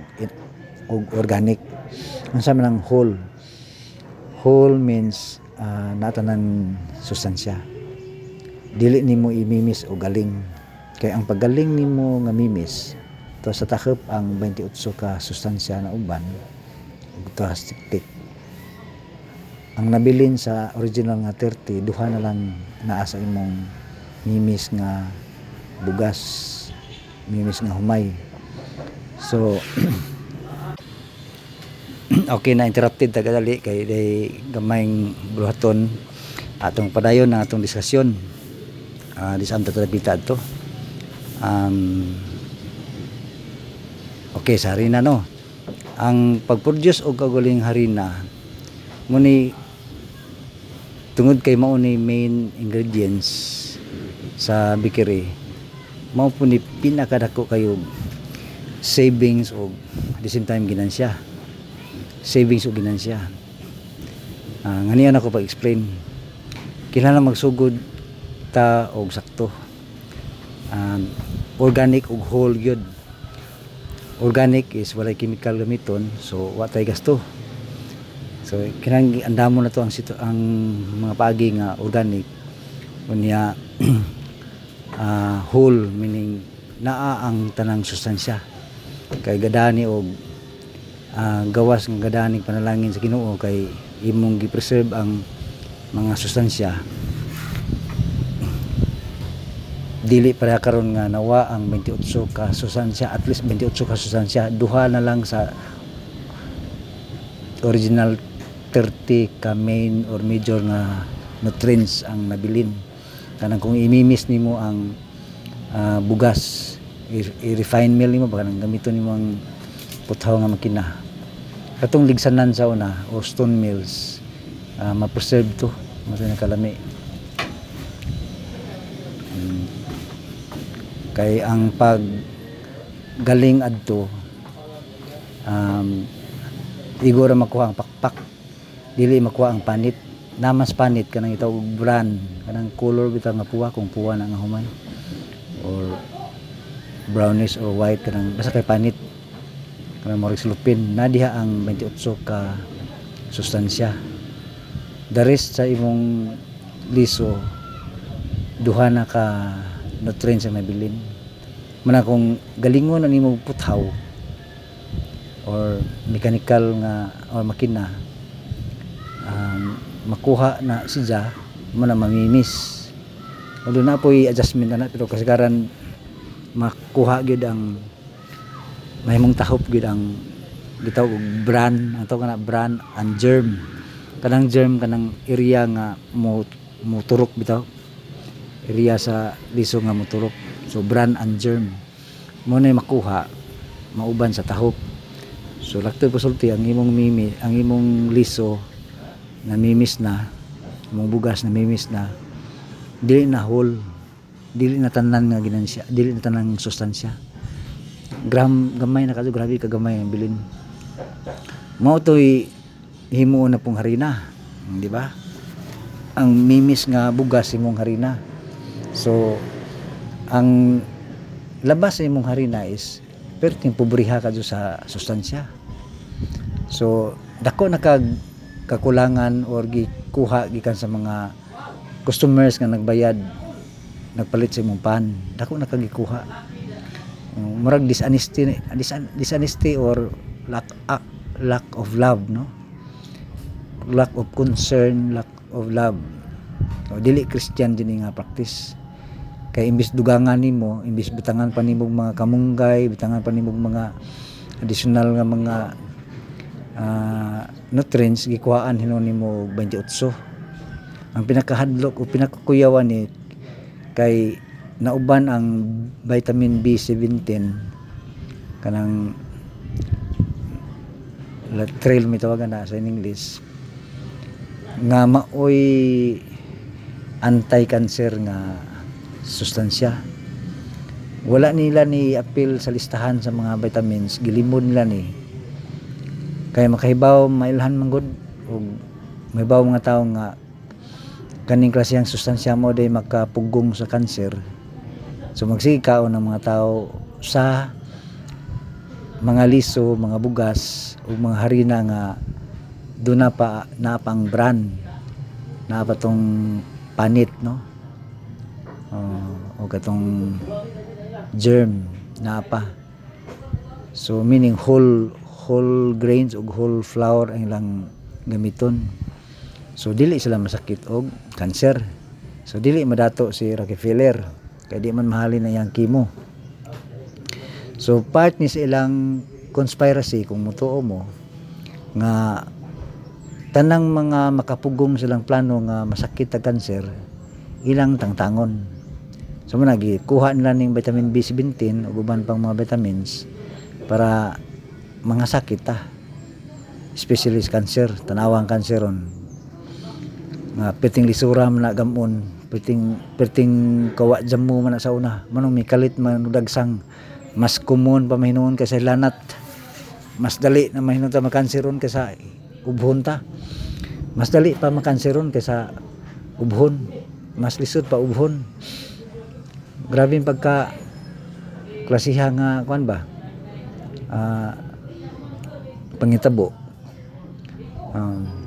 og organic. Ang sa man ang whole. Whole means uh, natanan sustansya. Dili nimo imimis o galing. Kay ang paggaling nimo nga mimis to sa takip ang 28 ka sustansya na uban ug hastiktik ang nabilin sa original nga 30 duha na lang naa sa imong mimis nga bugas mimis nga humay. So okay na interrupted tagadali kay day gamayng buhaton atong padayon na atong diskusyon. Uh, di saan tatrapita to um, okay sa harina no? Ang pag-produce og kagaling harina muni tungod kay mao ni main ingredients sa bakery mao po ni pinakadako kayo savings og at the same time ginansya savings og ginansya uh, nga ako pa-explain kinahanglan magsugod ta og sakto. Um, organic ug whole gyud organic is walay chemical gamiton so wa tay gasto. So kinang andamo na to ang sito ang mga pagi nga organic. Unya uh, whole meaning naa ang tanang sustansya. Kay gadani og uh, gawas ng gadani panalangin sa Ginoo kay imong gi-preserve ang mga sustansya. Dili para karon nga nawa ang 28 ka sustansya at least 28 ka sustansya. Duha na lang sa original 30 ka main or major nga nutrients ang nabilin. Kanang kung imimis nimo ang uh, bugas i-refine meal nimo baka nang gamiton nimo ang puthaw nga makina katong ligsanan sa una o stone mills uh, ma-preserve to. Mo na kalami. Um, kay ang pag galing adto um, igora makuha ang pakpak. Dili makuha ang panit. Namas panit kanang itaw brand kanang color bitaw nga puwa kung puwa na nga human. Or brownish or white kanang basta kay panit kanang mo lupin na diha ang 28 ka sustansya. The rest sa imong liso duha na ka nutrients ang nabilin. Mana kung galingon ani mo puthaw or mechanical nga or makina um, makuha na siya mo na mamimis although na po'y adjustment na pero kasagaran makuha gyud ang mahimong tahop gyud ang bitaw og brand ang tawag brand and germ. Kanang germ kanang area nga mo mo turok bitaw. Area sa liso nga moturok. So brand and germ. Mo na makuha mauban sa tahop. So lakto pasulti ang imong mimi ang imong liso na mimis na. Imong bugas na mimis na. Dili na whole. Dili na tanan nga ginansya dili na tanan sustansya gram gamay na kadto grabe ka gamay ang bilin. Mao toy himo na pong harina di ba? Ang mimis nga bugas imong harina. So, ang labas sa imong harina is perting pobriha ka sa sustansya. So, dako na kag kakulangan or gikuha gikan sa mga customers nga nagbayad nagpalit sa imong pan. Dako na kag um, murag dishonesty dishonesty or lack uh, lack of love no? Lack of concern lack of love. O, dili Christian din nga practice. Kay imbis dugangan nimo imbis bitangan pa nimo mga kamunggay bitangan pa nimo mga additional nga mga uh, nutrients gikuhaan hinon nimo 28 ang pinakahadlok o pinakakuyawan ni kay nauban ang vitamin B17 kanang la- trail mi tawagan na sa English nga maoy anti-cancer nga sustansya. Wala nila ni appeal sa listahan sa mga vitamins gilimod nila ni. Kay makahibaw mailhan man gud og mahibaw mga tao nga kaning klaseng sustansya mo day makapugong sa cancer so magsikaw ng mga tao sa mga liso, mga bugas o mga harina nga doon na pa na pang brand na pa tong panit no? O o katong germ na pa. So meaning whole whole grains o whole flour ang ilang gamiton. So dili sila masakit og cancer. So dili madato si Rockefeller kay di man mahalin na yang chemo So part ni sa ilang conspiracy kung mutuo mo nga tanang mga makapugong silang plano nga masakit ta cancer ilang tangtangon. So mo kuha nila ning vitamin B17 ug uban pang mga vitamins para mga sakit ta. Especially sa cancer, tanawang kanseron. Nga piting lisura man gamon, piting piting kawa jam mo man sa una. Manong may kalit man dagsang mas common pa mahinuon kaysa lanat. Mas dali na mahinuon ta makanseron kaysa ubhon ta. Mas dali pa makanseron kaysa ubhon. Mas lisod pa ubhon. Grabe pagka klasiha nga kuan ba? Ah pangitabo. Um,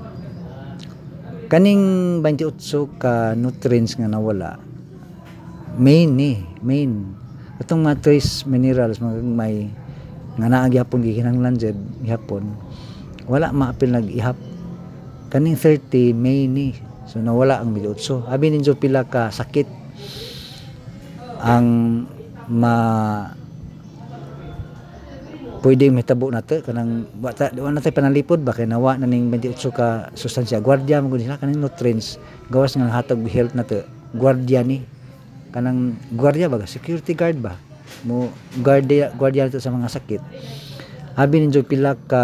kaning 28 ka nutrients nga nawala main ni main. Itong mga trace minerals mga may nga naa gyapon gikinahanglan jud gihapon wala maapil nag ihap kaning 30 May ni. So nawala ang 18 abi ninyo pila ka sakit ang ma pwedeng mahitabo nato kanang wata wa na tay panalipod ba kay nawa na ning 28 ka sustansya? Gwardiya mo sila kaning nutrients. Gawas nga hatag health nato gwardiya ni. Kanang gwardiya ba? Security guard ba? Mo gwardiya gwardiya to sa mga sakit. Abi ninyo pila ka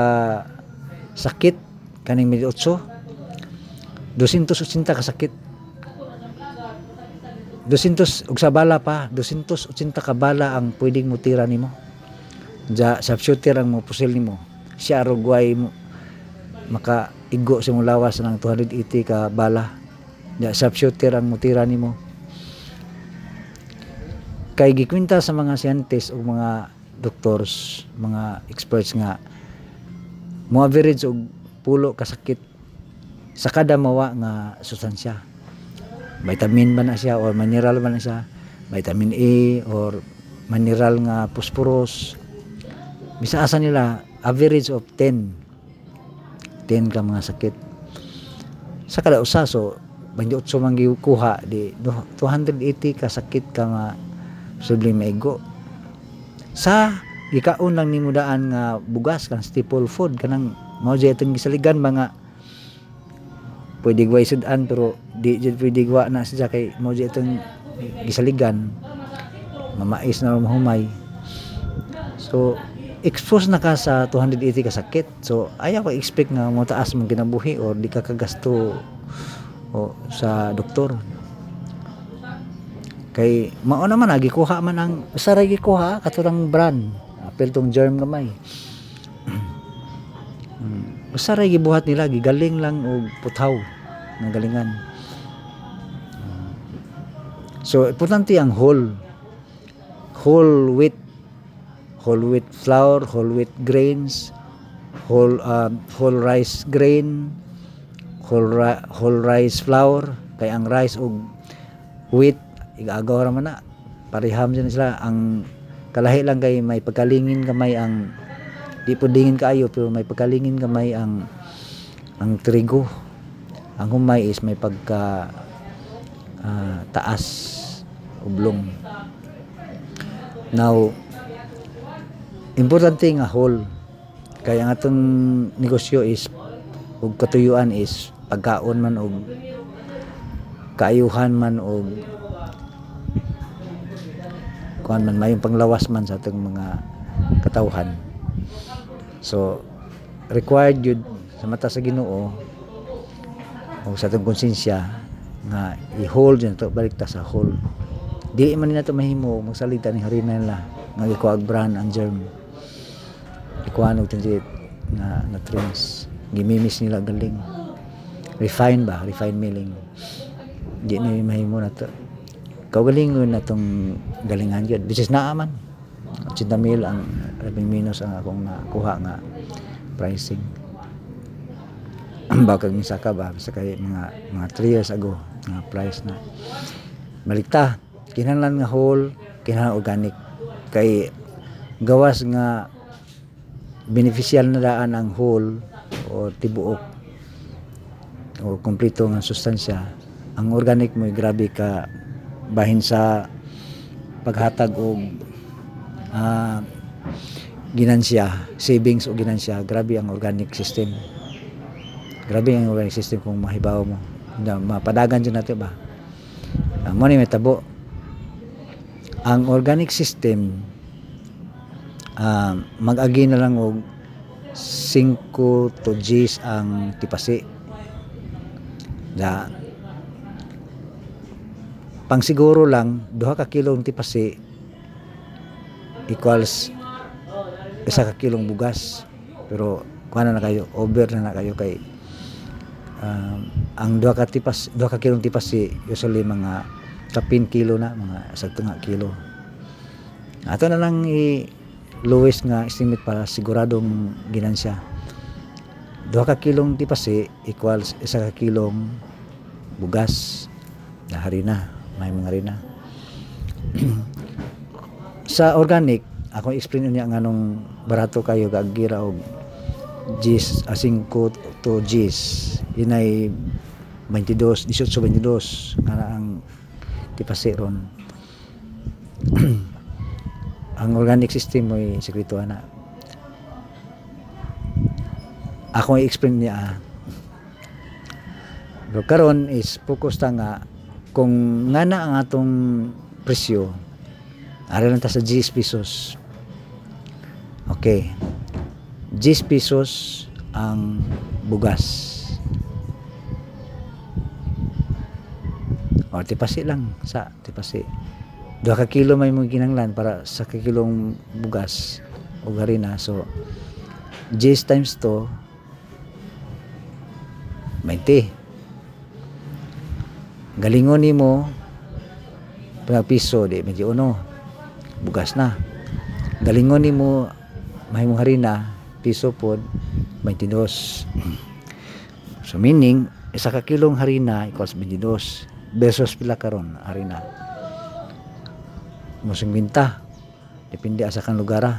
sakit kaning 18 280 ka sakit. 200 ug sa bala pa. 280 ka bala ang pwedeng mutira nimo ja sa shooter ang mo pusil nimo siya rugway mo maka igo sa mo lawas ng 280 ka bala ja sa shooter ang mutira nimo kay gikwinta sa mga scientists o mga doctors, mga experts nga mo average og pulo ka sakit sa kada mawa nga sustansya. Vitamin ba na siya or mineral ba na siya? Vitamin A or mineral nga phosphorus. Bisa asa nila average of 10 10 ka mga sakit. Sa kada usa so 28 man kuha di 280 ka sakit ka nga posibleng maigo sa gikaon lang daan nga bugas kan staple food kanang mao jay itong gisaligan mga pwede gaway sudan pero di jud pwede gawa na siya kay mao jay itong gisaligan. Mamais na humay so expose na ka sa 280 ka sakit. So ayaw ka expect nga mo taas mong kinabuhi or di ka kagasto o sa doktor. Kay mao naman agi kuha man ang ra gikuha katurang brand. Apel tong germ gamay basta ra gibuhat nila gigaling lang og putaw nga galingan. So importante ang whole whole wheat whole wheat flour whole wheat grains whole um, whole rice grain whole ri- whole rice flour kay ang rice og wheat igagaw ra man na. Pareham dyan sila. Ang kalahi lang kay may pagkalingin kamay ang di po dingin kaayo pero may pagkalingin kamay ang ang trigo. Ang humay is may pagka ah, taas ublong now importante nga whole kaya ang atong negosyo is ug katuyuan is pagkaon man og kaayuhan man og kuan man mayong panglawas man sa atong mga katawhan. So required yun sa mata sa Ginoo o sa atong konsensya nga i-hold yun to balik ta sa hold dili man nila to mahimo magsalita ni harina nila nga ikuag brand ang germ ikuan og tinjit nga na trends gimimis nila galing. Refine ba? Refine milling. Di na mahimo na to. Kaugalingon na tong galingan yun. Which is naaman 80 mil ang labing minus ang akong nakuha nga pricing. Bakag ni saka ba sa kay mga mga 3 years ago nga price na. Malikta kinahanglan nga whole kinahanglan organic. Kay gawas nga beneficial na daan ang whole o tibuok o kompleto nga sustansya ang organic mo grabe ka bahin sa paghatag og ah, ginansya savings o ginansya grabe ang organic system. Grabe ang organic system kung mahibaw mo. Na mapadagan dyan natin ba? Uh, mo ni metabo ang organic system ah, mag-agi na lang og 5 to 10 ang tipasi. Da. Pang siguro lang duha ka kilong tipasi equals isa ka kilong bugas. Pero kuha na kayo over na na kayo kay um, ang duha ka tipas duha ka kilong tipasi usually mga kapin kilo na mga sakto nga kilo. Ato na lang i lowest nga estimate para siguradong ginansya duha ka kilong tipasi equals isa ka kilong bugas. Na harina may mga harina sa organic ako explain niya nga nung barato kayo gagira og G's a 5 to G's inay 22 18 22 nga ang tipasi ron ang organic system mo sekreto na ako i-explain niya ah. pero karon is focus ta nga kung nga na ang atong presyo Ara ta sa 10 pesos. Okay. 10 pesos ang bugas. O, tipasi lang sa tipasi. Dua ka kilo may mga kinanglan para sa kakilong bugas o harina. So, 10 times to 20. Galingon ni mo piso di 21 bugas na galingon ni mo mahimong harina piso pod 22 so meaning isa ka kilong harina equals 22 besos pila karon harina musing minta depende asa kang lugar ah.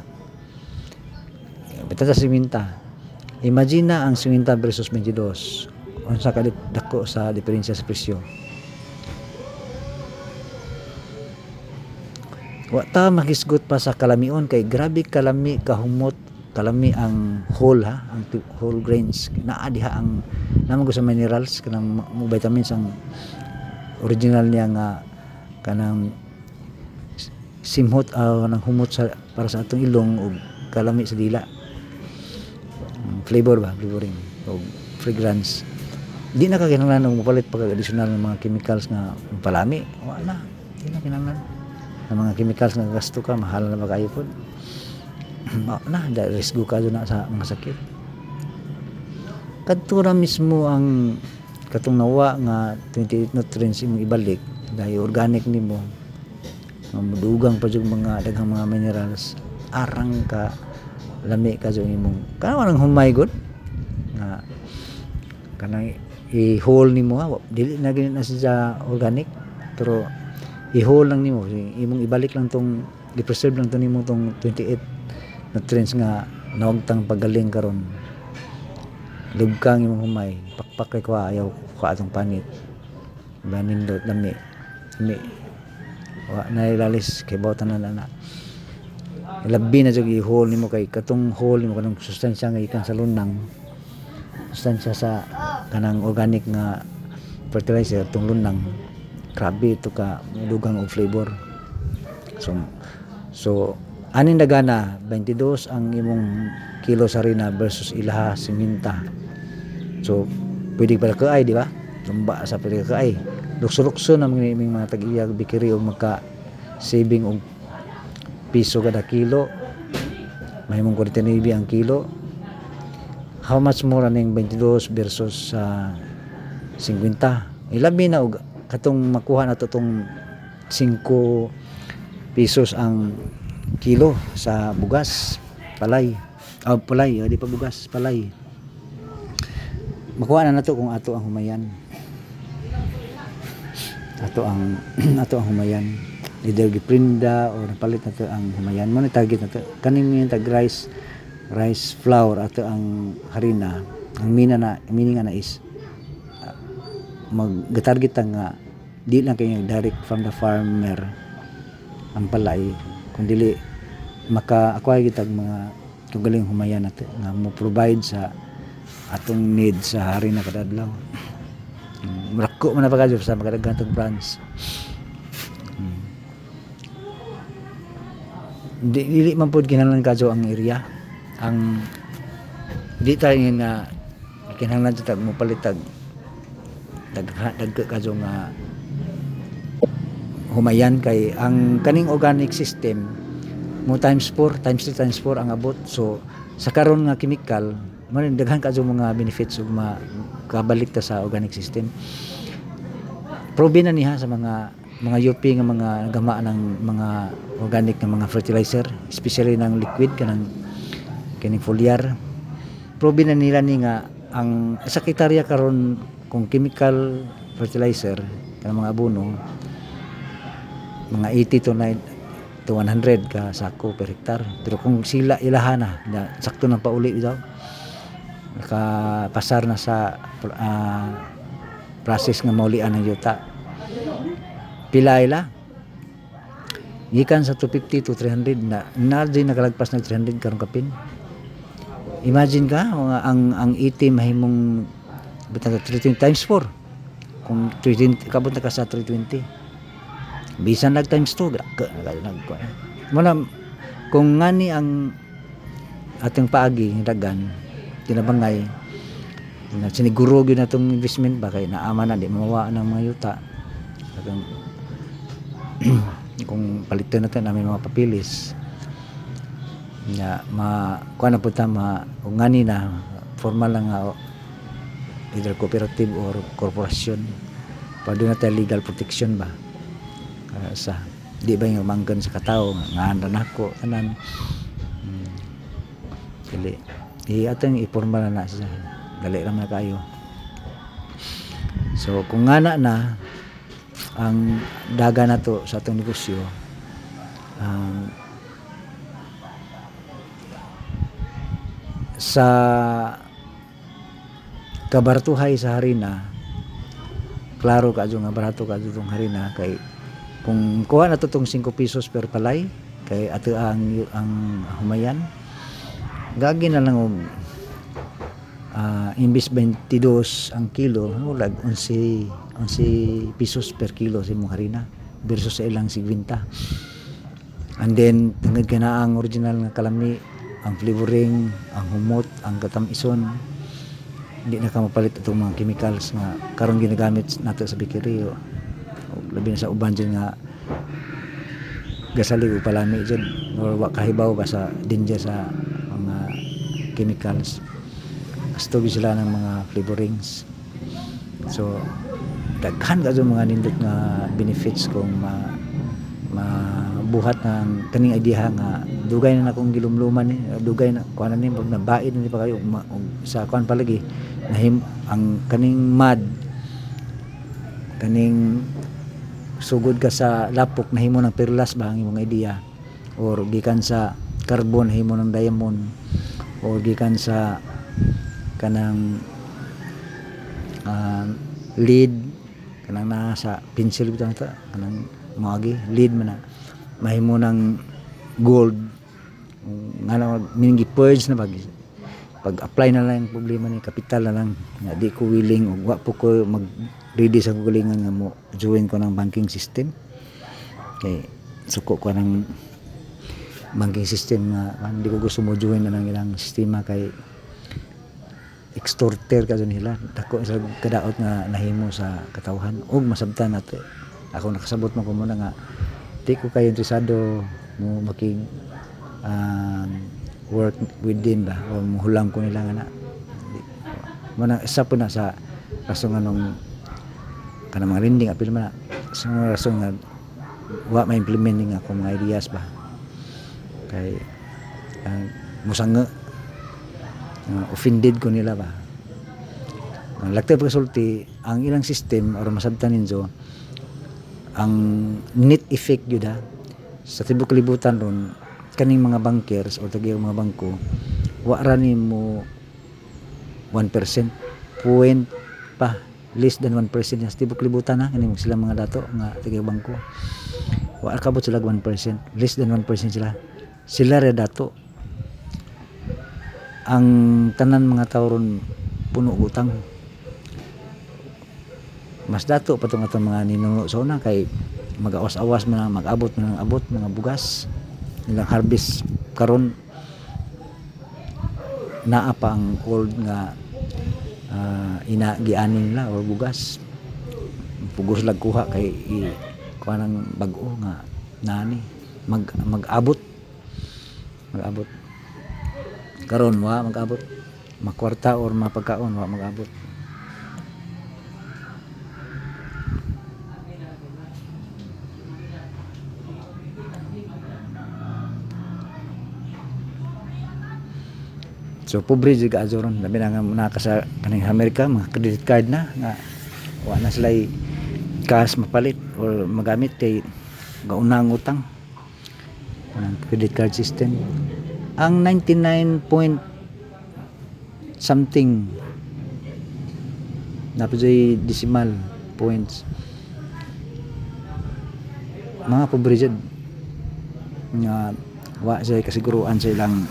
basta sa siminta. Imagine na ang siminta versus 22 unsa ka dako sa diferensya sa presyo. Wa ta magisgot pa sa kalamion kay grabe kalami kahumot. Kalami ang whole ha? Ang whole grains. Naa diha ang naman ko sa minerals kanang vitamins ang original niya nga kanang simhot uh, kanang humot sa para sa atong ilong ug kalami sa dila. Mm, flavor ba? Flavoring o fragrance. Di na ka kinahanglan og mapalit pag additional ng mga chemicals nga palami. Wala di na kinahanglan ng mga chemicals nga gasto ka mahal na ba kayo po? Mao na. Da risgo ka na sa mga sakit. Kadto ra mismo ang katong nawa nga 28 nutrients imong ibalik dahil organic nimo nga mudugang pa jud mga daghang mga minerals. Arang ka lami ka jud imong. Kana nang humay gud nga kanang i-hold nimo ha? Dili na gani na siya organic pero i-hold lang nimo. Imong ibalik lang tong i-preserve lang to nimo tong 28 nutrients nga nawagtang pagaling karon. Lugkang imong humay pakpak kay ko ayaw ko atong panit banin do lami. Lami wa na ilalis kay bawtan na na. Labi na jud i-hold nimo kay katong hold nimo kanang sustansya nga ikan sa lunang sustansya sa kanang organic nga fertilizer tong lunang. Grabe ito ka dugang og flavor. So so aning dagana 22 ang imong kilo sa harina versus ilaha siminta so pwede pala kaay di ba? Lumba sa pwede kaay lukso-lukso na mga mga mga tag-iya bikiri o magka saving og piso kada kilo. May mong 49 ang kilo. How much more aning 22 versus sa 50 ilabi na og katong makuha na to tong 5 pesos ang kilo sa bugas palay. Ah palay di pa bugas palay. Makuha na nato kung ato ang humayan ato ang ato ang humayan either giprinda o napalit nato ang humayan mo na target nato kaning yung tag rice rice flour ato ang harina. Ang mina na meaning na is uh, mag-target nga di lang kayo direct from the farmer ang palay. Kung dili maka-acquire kitag mga tugaling humayan nato nga mo provide sa atong need sa harina kada adlaw Murako man na pagkadyo sa magadagang itong branch. Mm. Di, dili man po kinahanglan kadyo ang area. Ang di tayo nga kinahanglan sa mo palitag dag dag kadyo nga humayan kay ang kaning organic system mo times 4 times 3 times 4 ang abot so sa karon nga chemical man daghan kadyo mga benefits ug ma kabalik ta sa organic system. Proven na niha sa mga mga UP nga mga gama ng mga organic nga mga fertilizer especially ng liquid kanang kining foliar. Proven na nila ni nga ang sa hektarya karon kung chemical fertilizer kanang mga abono mga 80 to 9 to 100 ka sako per hektar pero kung sila ilahana na sakto nang pauli daw nakapasar na sa ah, process nga maulian ng yuta. Pila ila gikan sa 250 to 300 na na di nakalagpas ng 300 karon kapin. Imagine ka ang ang itim mahimong bitang 320 times 4 kung 320 kabot ka sa 320 bisan nag times 2 gra ka nag mana kung ngani ang ating paagi dagan tinabangay na siniguro gyud natong investment ba kay naama na di mawa ng mga yuta Talagang, kung palitan natin namin mga papilis nga ma kuha na po ta ma kung ngani na formal lang nga either cooperative or corporation pa doon na tayo legal protection ba Ah, sa di ba yung manggan sa katao nga nga nako tanan hmm. I atong ipormal na na siya. Dali lang na kayo. So kung nga na na ang daga na to sa atong negosyo ang sa kabaratuhay sa harina klaro ka nga barato ka tong harina kay kung kuha na to tong 5 pesos per palay kay ato ang ang humayan gagi na lang og ah, imbis 22 ang kilo ulag 11 11 pesos per kilo sa imong versus sa ilang 50 and then tungod ka na ang original nga kalami ang flavoring ang humot ang katamison hindi na ka mapalit itong mga chemicals nga karon ginagamit nato sa bakery o, o labi na sa uban dyan nga gasalig o palami dyan. Or kahibaw ba sa danger sa chemicals. Gusto sila ng mga flavorings. So daghan ka dyan mga nindot nga benefits kung ma mabuhat ng kaning idea nga dugay na akong gilumluman ni dugay na kuan ni pag nabaid na ni pa kayo ma, og sa kuan palagi nahim ang kaning mad kaning sugod ka sa lapok nahimo ng perlas ba ang imong idea? Or gikan sa carbon nahimo ng diamond or gikan sa kanang ah, lead kanang na sa pencil bitaw ta kanang magi lead man na. Mahimo ng gold. Nga na mining purge na pag pag apply na lang yung problema ni kapital na lang. Nga di ko willing o wa po ko mag ready sa kagalingan nga mo join ko ng banking system. Kay suko ko ng banking system nga kan, di ko gusto mo join na ng ilang sistema kay extorter ka nila. Dako sa kadaot nga nahimo sa katawhan. Ug masabtan nato ako nakasabot man ko muna nga di ko kayo interesado mo making um, work within ba? O muhulam ko nila nga na. Mo na isa po na sa rason nga nung rinding apil man na. Sa mga rason nga wa ma implementing ako mga ideas ba kay uh, musanga uh, offended ko nila ba? Ang lakte pagsulti ang ilang system or masabtan ninyo ang net effect yun ha sa tibok kalibutan ron kaning mga bankers o tagi mga bangko wa ra ni mo 1% point pa less than 1% yan sa tibok kalibutan ha kaning sila mga dato nga tagi bangko. Wa ra kabot sila 1% less than 1% sila sila ra dato. Ang tanan mga tao ron puno utang. Mas dato pa itong atong mga ninuno sa una kay mag-awas-awas man ang mag-abot man ang abot mga bugas. Nilang harvest karon. Naa pa ang old nga uh, ina gianin nila or bugas. Pugos lag kuha kay i kuha ng bag-o nga nani. Mag mag-abot mag-abot. Karon wa mag-abot. Makwarta or mapagkaon wa mag-abot. So pobre jud ka azoron. Labi na nga naka kaning Amerika mga credit card na nga wa na sila cash mapalit or magamit kay gaunang utang ang credit card system. Ang 99 point something napoy decimal points. Mga pobre jud nga wa sa kasiguruan sa ilang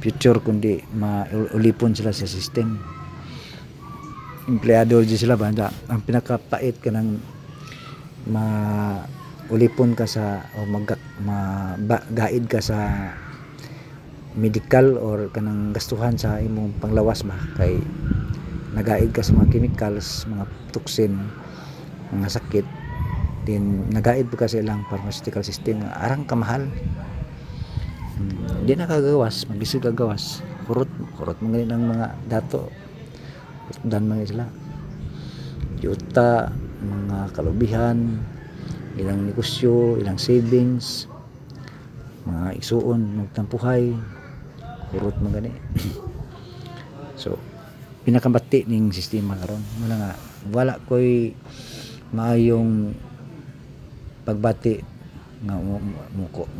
future kundi maulipon sila sa system. Empleyado di sila ba ang pinakapait ka ng maulipon ka sa o mag ma, ba, gaid ka sa medical or kanang gastuhan sa imong panglawas ba kay nagaid ka sa mga chemicals mga toxin mga sakit. Din nagaid pa ka sa ilang pharmaceutical system. Arang kamahal. Hmm, di na kagawas. Magisig kagawas kurot kurot mga ng mga dato. Dan mga sila. Yuta mga kalubihan ilang negosyo ilang savings mga isuon magtampuhay kurot mga gani. So pinakabati ning sistema karon. Wala nga wala koy maayong pagbati nga mo,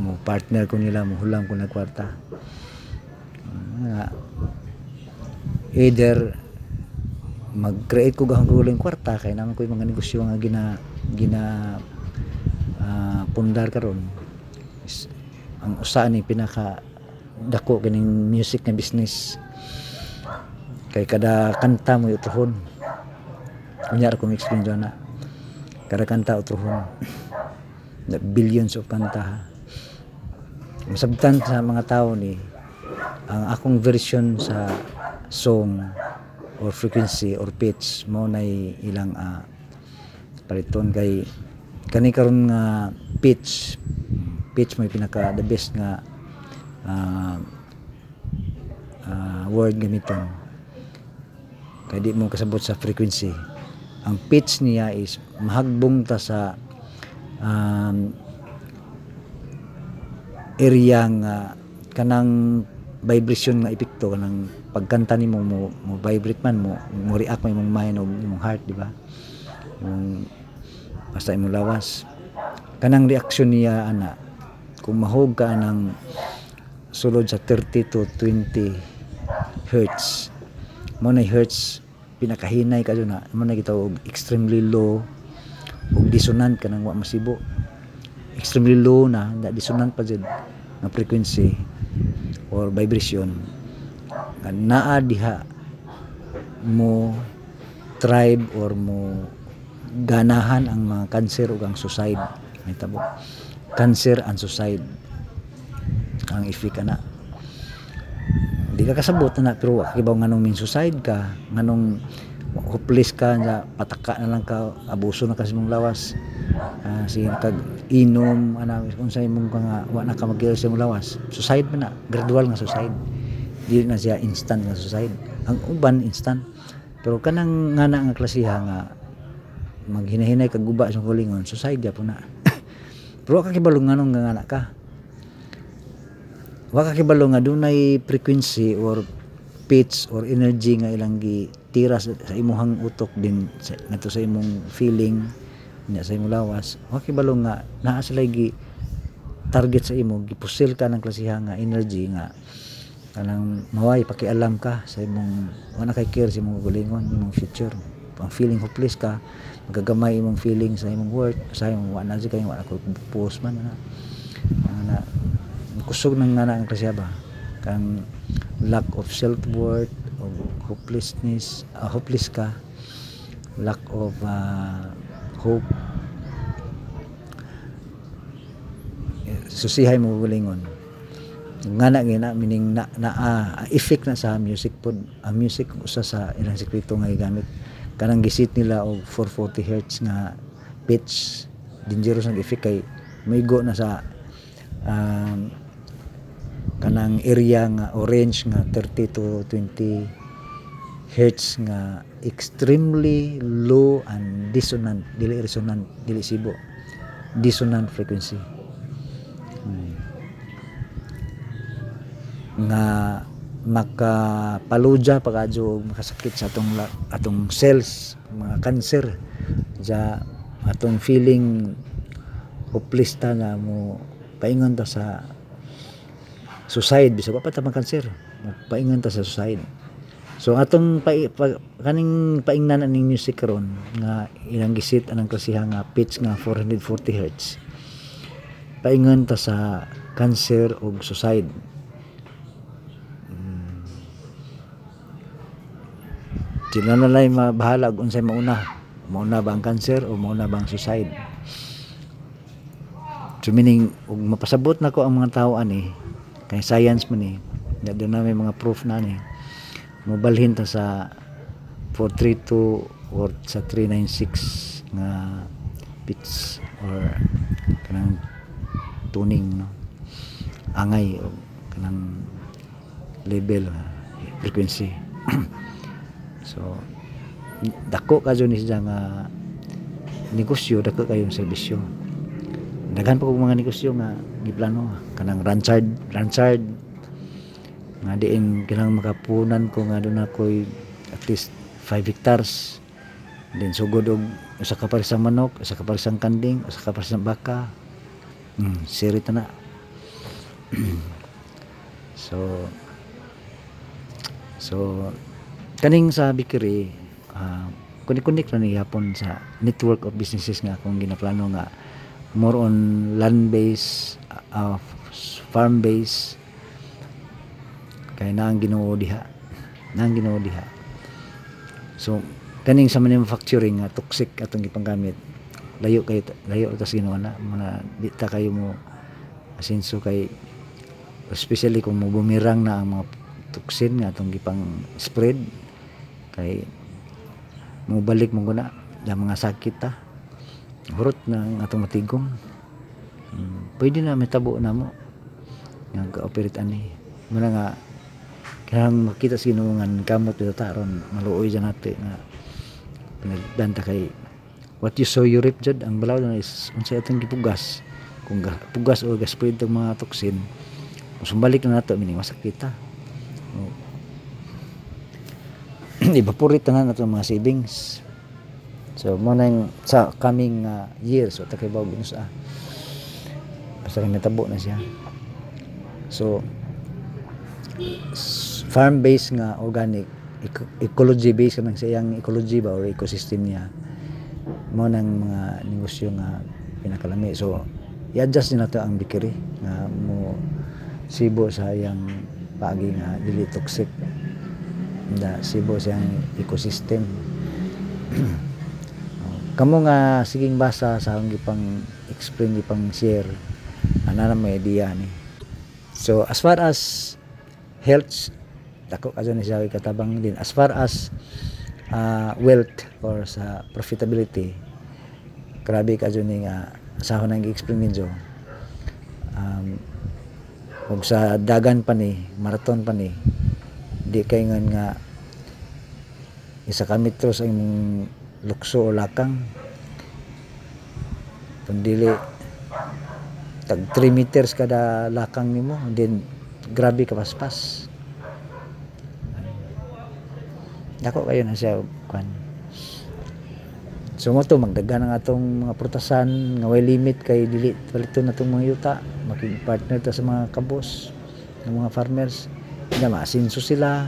mo, partner ko nila mo ko na kwarta. Nga either mag-create ko gahong ruling kwarta kay naman ko yung mga negosyo nga gina gina ah, pundar karon is ang usa ni pinaka dako kining music nga business. Kay kada kanta mo utrohon kunyar kung explain dyan na kada kanta utrohon na billions of kanta ha. masabtan sa mga tao ni ang akong version sa song or frequency or pitch mo na ilang ah, paliton. Kay kani karon nga pitch. Pitch yung pinaka the best nga ah, ah, word gamiton. Kay di mo kasabot sa frequency. Ang pitch niya is mahagbong ta sa um, area nga kanang vibration nga epekto kanang pagkanta nimo mo mo vibrate man mo mo react mo imong mind o imong heart di ba? Yung basta imong lawas. Kanang reaction niya ana kung mahog ka ng sulod sa 30 to 20 hertz mo na hertz pinakahinay ka na mo na gitawag extremely low ug dissonant kanang wa masibo. Extremely low na na dissonant pa jud nga frequency or vibration. Naa diha mo tribe or mo ganahan ang mga cancer ug ang suicide. May tabo. Cancer and suicide. Ang ifik ana di ka kasabot na pero wa kibaw nganong min suicide ka nganong hopeless ka nga pataka na lang ka abuso na kasi mong lawas Ah, sige kag inom ana kung sa imong nga wa na ka mag sa imong lawas. Suicide man na gradual nga suicide. Di na siya instant nga suicide. Ang uban instant. Pero kanang ngana nga klasiha nga maghinahinay kag guba sa kulingon suicide gyapon na. Pero wa ka kibalo nga ka. Wa ka kibalo nga dunay frequency or pitch or energy nga ilang gitira sa, sa imuhang utok din sa, ngadto sa imong feeling nya sa imong lawas. Wa kibalo nga naa sila gi target sa imo gipusil ka ng klasiha nga energy nga kanang maway pakialam ka sa imong wala kay care sa imong gulingon imong future. Ang feeling hopeless ka magagamay imong feeling sa imong work sa imong wala na kay wala ko post man na na kusog nang nga ang klasiha ba? Kang lack of self worth of hopelessness ah, hopeless ka. Lack of ah, hope. Susihay mo gulingon nga na gina meaning na, na ah, effect na sa music pod ang music usa sa ilang sekreto nga gigamit kanang gisit nila og 440 Hz nga pitch. Dangerous ang effect kay maigo na sa um, kanang area nga orange nga 30 to 20 hertz nga extremely low and dissonant dili resonant dili sibo. Dissonant frequency. Hmm. nga makapaludya pagadyo og makasakit sa atong atong cells mga cancer. Ja atong feeling hopeless ta nga mo paingon ta sa suicide bisag pa ta cancer. Paingon ta sa suicide. So atong pa, pa, kaning paingnan aning music karon nga ilang gisit anang klasiha nga pitch nga 440 Hz paingon ta sa cancer ug suicide Mm. Sila na lang mabahala kung unsay mauna? Mauna ba ang cancer o mauna ba ang suicide? So meaning ug mapasabot na ko ang mga tao ani kay science man ni eh. doon na may mga proof na ni mobalhin ta sa 432 or sa 396 nga pitch or kanang tuning no? Angay o kanang level frequency so dako ka ni siya nga negosyo dako kayong serbisyo. Daghan pa kog mga negosyo nga giplano kanang ranchard ranchard. Nga diin kanang makapunan ko nga doon ako'y at least 5 hectares. Then sugod og usa ka parisang manok usa ka parisang kanding usa ka parisang baka. Hmm, sirita na. So so kaning sa bakery uh, kunik-kunik na ni hapon sa network of businesses nga akong ginaplano nga more on land base uh, farm base. Kay na ang Ginoo diha na ang Ginoo diha. So kaning sa manufacturing nga toxic atong gipanggamit layo kay layo ta sa Ginoo na mga di ta kayo mo asenso kay especially kung mo bumirang na ang mga toxin nga atong gipang spread kay mo balik mo guna da mga sakit ta hurot na ang atong matigom. Hmm, pwede na may tabo na mo. Nga ga-operate ani. Muna nga kailangan makita sa Ginoo nga kamot ito taron maluoy dyan natin nga pinagdanta kay what you sow you reap jud. Ang balaw na is unsay atong gipugas. Kung ga, pugas o ga-spread tong mga toxin kung sumbalik na nato mini masakit ta evaporate na nato mga savings. So mo nang sa coming uh, years so takay bawo ginus ah basta kay natabo na siya. So farm based nga organic eco- ecology based kanang siyang ecology ba or ecosystem niya. Mo nang mga negosyo nga pinakalami so i-adjust din nato ang bakery nga mo sibo sa iyang paagi nga dili toxic da sibo sa iyang ecosystem. Kamo nga siging basa sa akong gipang explain gipang share ana na may idea ni. So as far as health dako kadyo ni siya katabang din. As far as uh, wealth or sa profitability grabe kadyo ni nga sa nang explain ninyo um, ug sa dagan pa ni marathon pa ni di kay nga nga isa ka metros ang lukso o lakang. Kundili tag 3 meters kada lakang nimo then grabe ka paspas. Dako kayo na siya kwan. So to magdagan ang atong mga prutasan nga way limit kay dili palito na tong mga yuta. Makig-partner ta sa mga kabos ng mga farmers nga maasinso sila.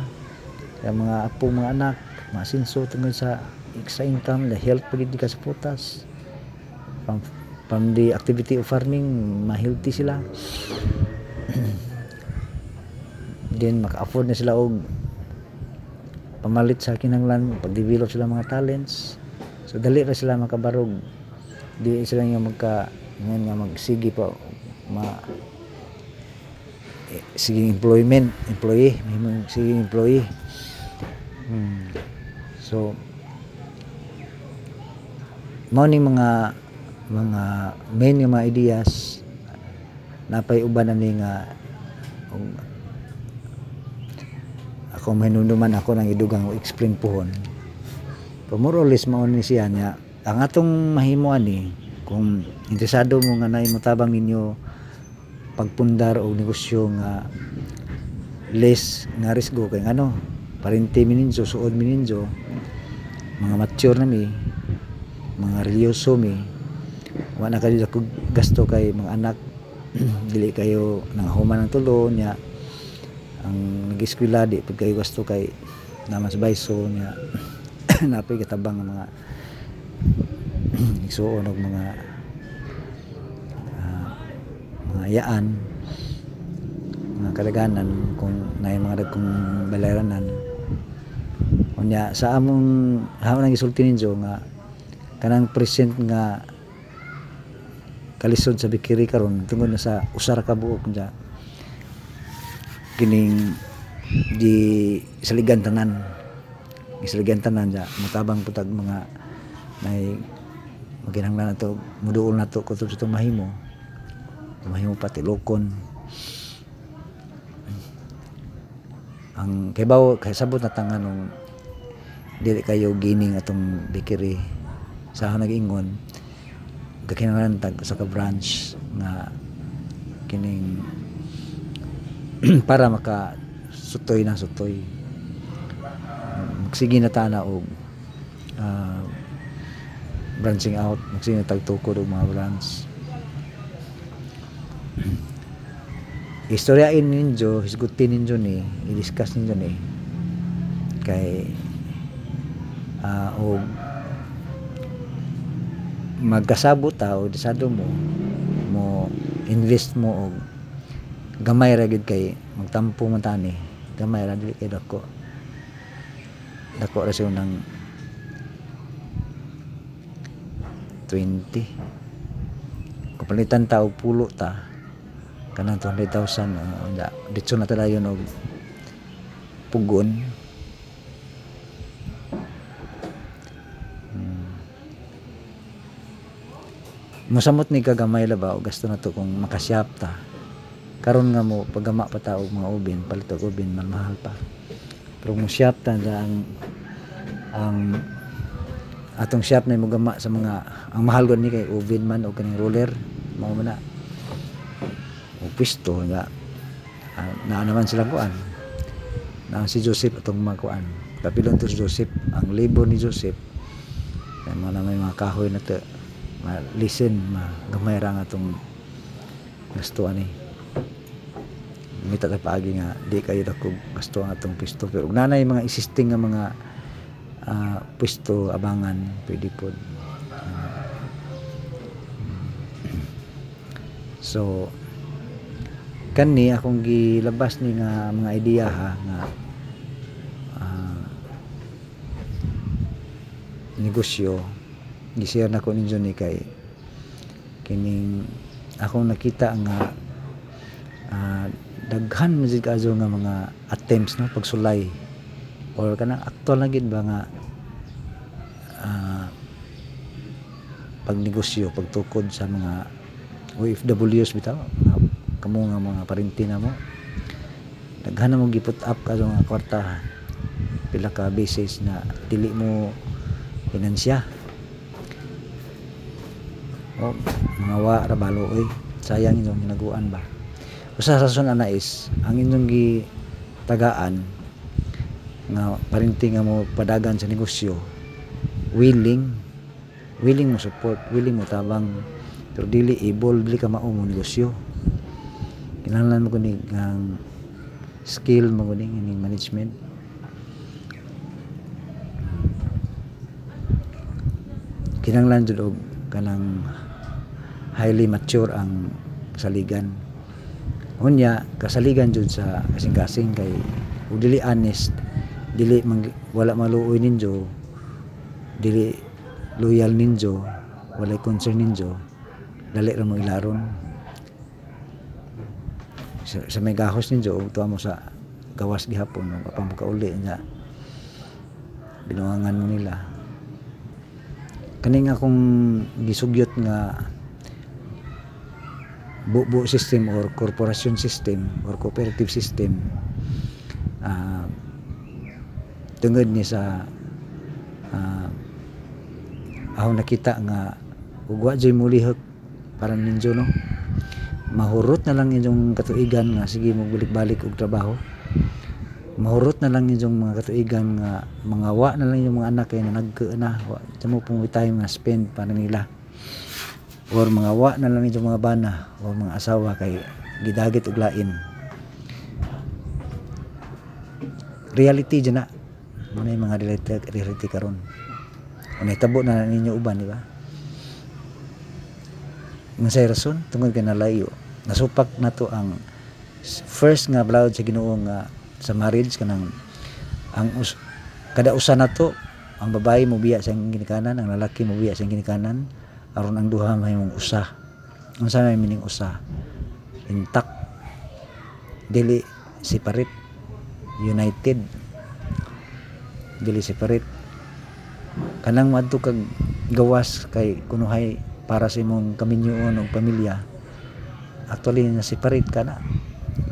Yung mga apo mga anak maasinso tungkol sa extra income the health pagid ka sa putas. From, from the activity of farming ma-healthy sila. Then maka-afford na sila og pamalit sa kinanglan pag-develop sila mga talents. So dali ra sila makabarog. Di sila nga magka ngayon nga magsige pa ma sige employment employee may sige employee hmm. so mao ni mga mga main nga mga ideas napay uban ani nga og ako mahinunuman ako nang idugang o explain pohon pero more or less mao ni siya niya ang atong mahimo ani kung interesado mo nga nay motabang ninyo pagpundar og negosyo nga less nga risgo kay ano parente mininjo suod mininjo mga mature na mi mga religyoso mi wala na kayo ako gasto kay mga anak. Dili kayo nang human ng tulo niya ang nag-eskwela di pag kayo gasto kay naman sa bayso niya napay katabang ang mga igsuon og mga mga yaan mga kalaganan kung na mga dagkong balayranan unya sa among hamon ang isulti ninyo nga kanang present nga kalisod sa bikiri karon tungod na sa usara ka buok niya kining di saligan tanan. Isaligan tanan ja mutabang putag mga may maginanglan nato muduol nato kutob sa itong mahimo mahimo pati lokon ang kaybaw kay sabot na tanganong dili kayo gining atong bikiri. Sa ako nag-ingon kakinahanglan tag sa ka branch nga kining para maka sutoy na sutoy. Magsige na tana og ah, branching out. Magsige na tagtukod og mga branch istoryain ninyo hisgutin ninyo ni i-discuss ninyo ni. Kay ah og magkasabot ta o desado mo mo invest mo og gamay ra gid kay magtampo man tani gamay ra dili kay dako. Dako ra siya ng 20 kapalitan ta pulo ta kanang 200,000 uh, ditso na tala yun og pugon. Musamot ni kagamay ba o gasto na to kung makasyap ta? Karon nga mo pagama pa ta mga ubin palit og ubin man mahal pa. Pero mo syap ta ang ang atong shop na mo gama sa mga ang mahal gud ni kay ubin man o kaning roller mao man o pisto nga ah, naa naman silang kuan. Na si Joseph atong mga kuan. Kapilon si Joseph. Ang labor ni Joseph kay mga na may mga kahoy na to ma listen ma gamay nga atong gasto ani. Kay paagi nga di kayo dako gasto ang atong pisto pero nanay mga existing nga mga ah, pwesto abangan pwede pod so kani akong gilabas ni nga mga idea ha nga ah, negosyo. Gi-share na ko ninyo ni kay kining akong nakita nga ah, daghan man jud nga mga attempts no pagsulay. Or kanang actual na gid ba nga ah, pagnegosyo pagtukod sa mga OFWs bitaw kamo nga mga parinti na mo. Daghan mo giput up kaayo nga kwarta. Pila ka beses na dili mo finansya o mga wa ra balo oy. Sayang inyong hinaguan ba? Usa sa rason ana is ang inyong gi tagaan nga parinti nga mo padagan sa negosyo willing willing mo support willing mo tabang. Pero dili able dili ka mao mo negosyo kinahanglan mo kuning ang skill mo kuning ining management. Kinahanglan jud og kanang highly mature ang saligan unya kasaligan jud sa kasing-kasing kay ug dili honest dili mang, wala maluoy ninyo dili loyal ninyo wala concern ninyo dali ra mo ilaron sa, sa may gahos ninyo tuwa mo sa gawas gihapon ug apang kauli nya binuangan mo nila. Kaning akong gisugyot nga bubo system or corporation system or cooperative system ah tungod ni sa ah ako nakita nga ug wa jay mulihok para ninyo no mahurot na lang inyong katuigan nga sige mo balik-balik og trabaho. Mahurot na lang inyong mga katuigan nga mga wa na lang inyong mga anak kay na nagka na wa mo time na spend para nila. Or mga wa na lang inyong mga bana or mga asawa kay gidagit og lain. Reality dyan na. Muna yung mga reality, reality karon? Unay tabo na ninyo uban di ba nga say rason tungod kay nalayo. Nasupak na to ang first nga blood sa Ginoo nga sa marriage kanang ang us, kada usa na to ang babae mo biya sa ginikanan ang lalaki mo biya sa ginikanan aron ang duha may mong usa. Unsa may meaning usa. Intact. Dili separate. United. Dili separate. Kanang madto kag gawas kay kunuhay para sa imong kaminyoon og pamilya. Actually na separate ka na.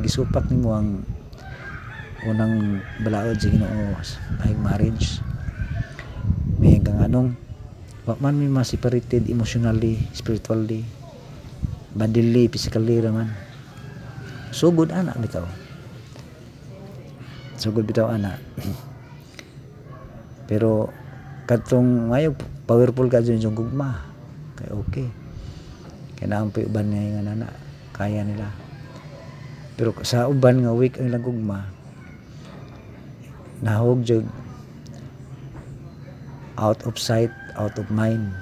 Gisupak nimo ang unang balaod sa Ginoo ay marriage. May kang anong wa man mi separated emotionally spiritually bodily physically raman so good ana bitaw. So good bitaw ana. Pero katong mayo powerful ka dyan yung gugma kay okay. Kaya naampoy uban niya nga nana kaya nila. Pero sa uban nga weak ang ilang gugma nahog jud out of sight out of mind.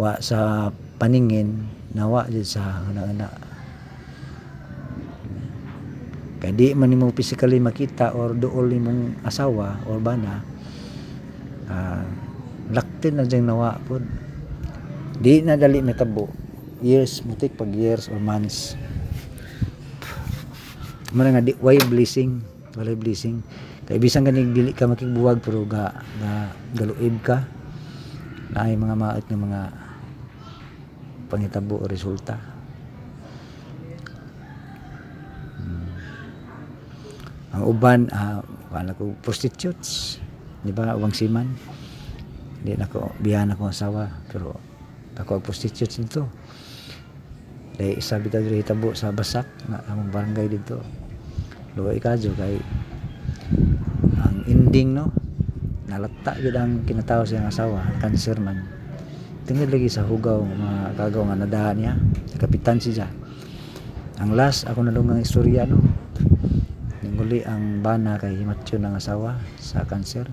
Wa sa paningin nawa jud sa ana kay di man nimo physically makita or duol nimong asawa or bana ah laktin na diyang nawa pod di na dali metabo years mutik pag years or months. Mara nga di why blessing? Wala blessing. Kay bisan ganing dili ka makigbuwag pero ga ga galuib ka. Na ay mga maot nga mga pangitabo o resulta. Hmm. ang uban ah wala ko prostitutes. Di ba? Uwang siman di na ko biyan ako asawa pero ako ang prostitutes dito. Dahil isa bitaw dito hitabo sa basak na among barangay dito. Luwa ikadyo kay ang ending no? Nalata gid ang kinatawo sa iyang asawa cancer man. Tingid lagi sa hugaw mga kagaw nga nadahan niya. Kapitan siya. Ang last ako nadungang istorya no? Ninguli ang bana kay himatyo ng asawa sa cancer.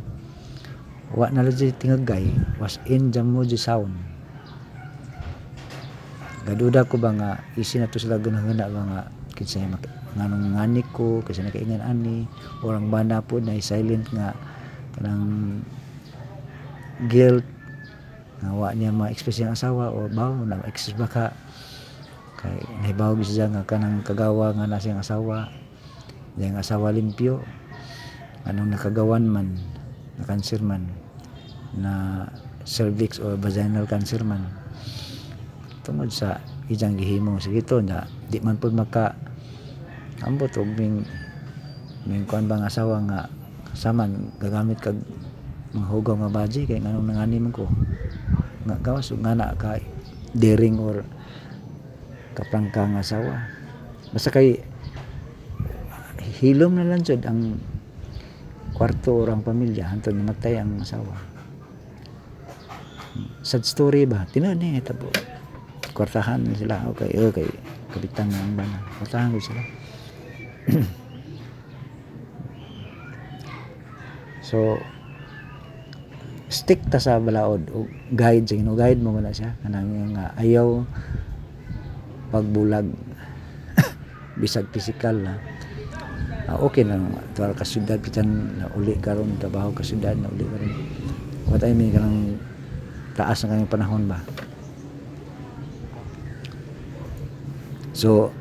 Wa na lagi tingagay. Was in jam mo di sound gaduda ko ba nga isi na to sila gunahuna ba nga kinsa nganong ngani ko kasi nakaingan ani orang bana po na silent nga kanang guilt nga wa niya ma-express yung asawa o bawo na ma-express baka kay nahibaw gyud siya nga kanang kagawa nga na siyang asawa yang asawa limpyo anong nakagawan man na cancer man na cervix or vaginal cancer man tungod sa ijang gihimo sige to na di man pud maka ambot og ming ming kuan bang asawa nga saman gagamit kag mga hugaw nga baji kay nganong nangani man ko. Nga gawas ug ngana ka daring or kaprangka nga asawa. Basta kay hilom na lang jud ang kwarto or ang pamilya hantod namatay ang asawa. Sad story ba? Tinuod ni tabo kwartahan sila. Okay okay. Kapitan ang bana. Kwartahan ko sila. So stick ta sa balaod. O guide sa guide mo na siya. Kanang nga ayaw pagbulag. Bisag physical na Ah, okay na tuwal ka syudad pitan na uli karon trabaho ka syudad na uli karon what I mean kanang taas na kanyang panahon ba so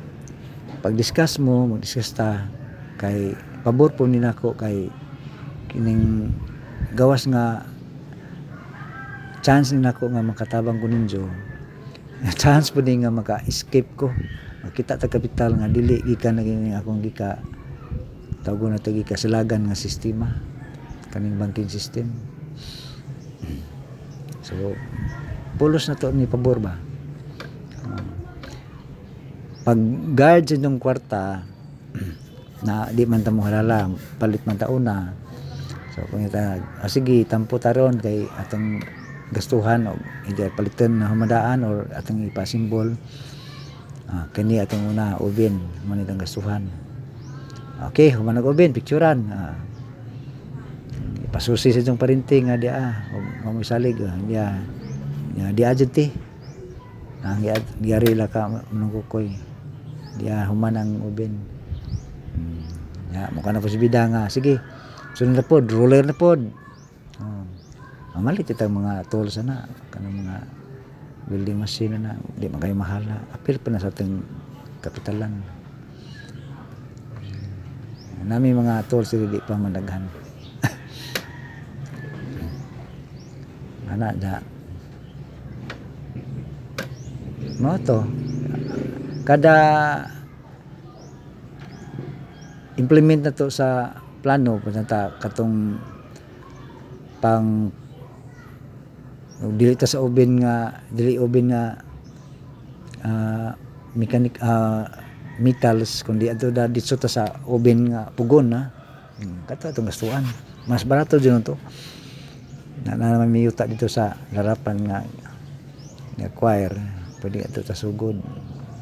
pag discuss mo mag-discuss ta kay pabor po ni nako kay kining gawas nga chance ni nako nga makatabang ko ninyo. Chance po din nga maka-escape ko. Makita ta kapital nga dili gikan na gini akong gika tawag na tagi kasalagan nga sistema kaning banking system. So pulos na to ni pabor ba pag guard sa inyong kwarta na di man ta mo palit man ta una. So kung ita ah, sige tampo taron kay atong gastuhan o either palitan na humadaan or atong ipasimbol ah, kani atong una ubin man itong gastuhan. Okay humanag ubin picturean. Ah, ipasusi sa itong parinting nga di ah o mamisalig ah, di ah di, di ajud ti ang di ari la ka manungkukoy di ah human ang ubin. Hmm. ya mukha na po si bida nga. Sige sunod na pod roller na pod oh. mamalit itang mga tools na kanang mga building machine na di man mahal na. Apil pa na sa ating kapitalan. Nami mga tools di pa mandaghan. Ana da. Mo to kada implement na to sa plano ta katong pang dili ta sa oven nga dili oven nga ah, mechanic ah, metals kundi ato da ditso ta sa oven nga pugon na hmm, kato itong gastuan. Mas barato din to. Na, na naman may yuta dito sa larapan nga nga choir. Pwede ato ta sugod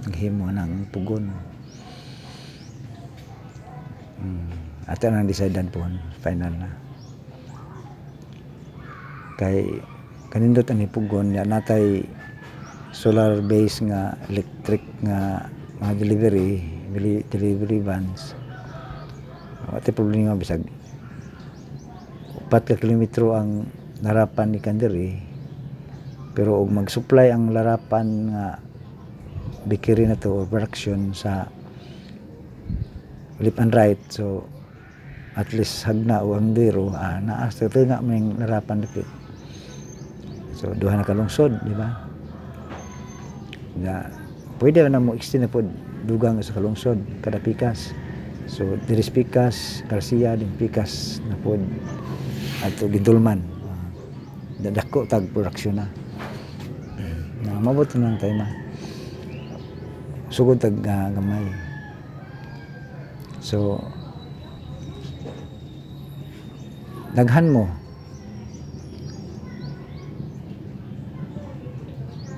naghimo ng pugon. Hmm. ato nang decidean po final na? Kay kanindot ani pugon ya natay solar base nga electric nga mga delivery deli- delivery vans. Wala problema bisag upat ka kilometro ang larapan ni Kandiri pero og mag-supply ang larapan nga bikiri na to or production sa left and right. So at least hagna o ang dero ah, naa sa nga may larapan dapit so duha na kalungsod di ba? Na pwede na mo extend na po dugang sa kalungsod kada pikas. So diris pikas Garcia din pikas na po ato gindulman. Uh, dadako tag production na. Na mabot na lang tayo na sugod tag ah, gamay. So daghan mo.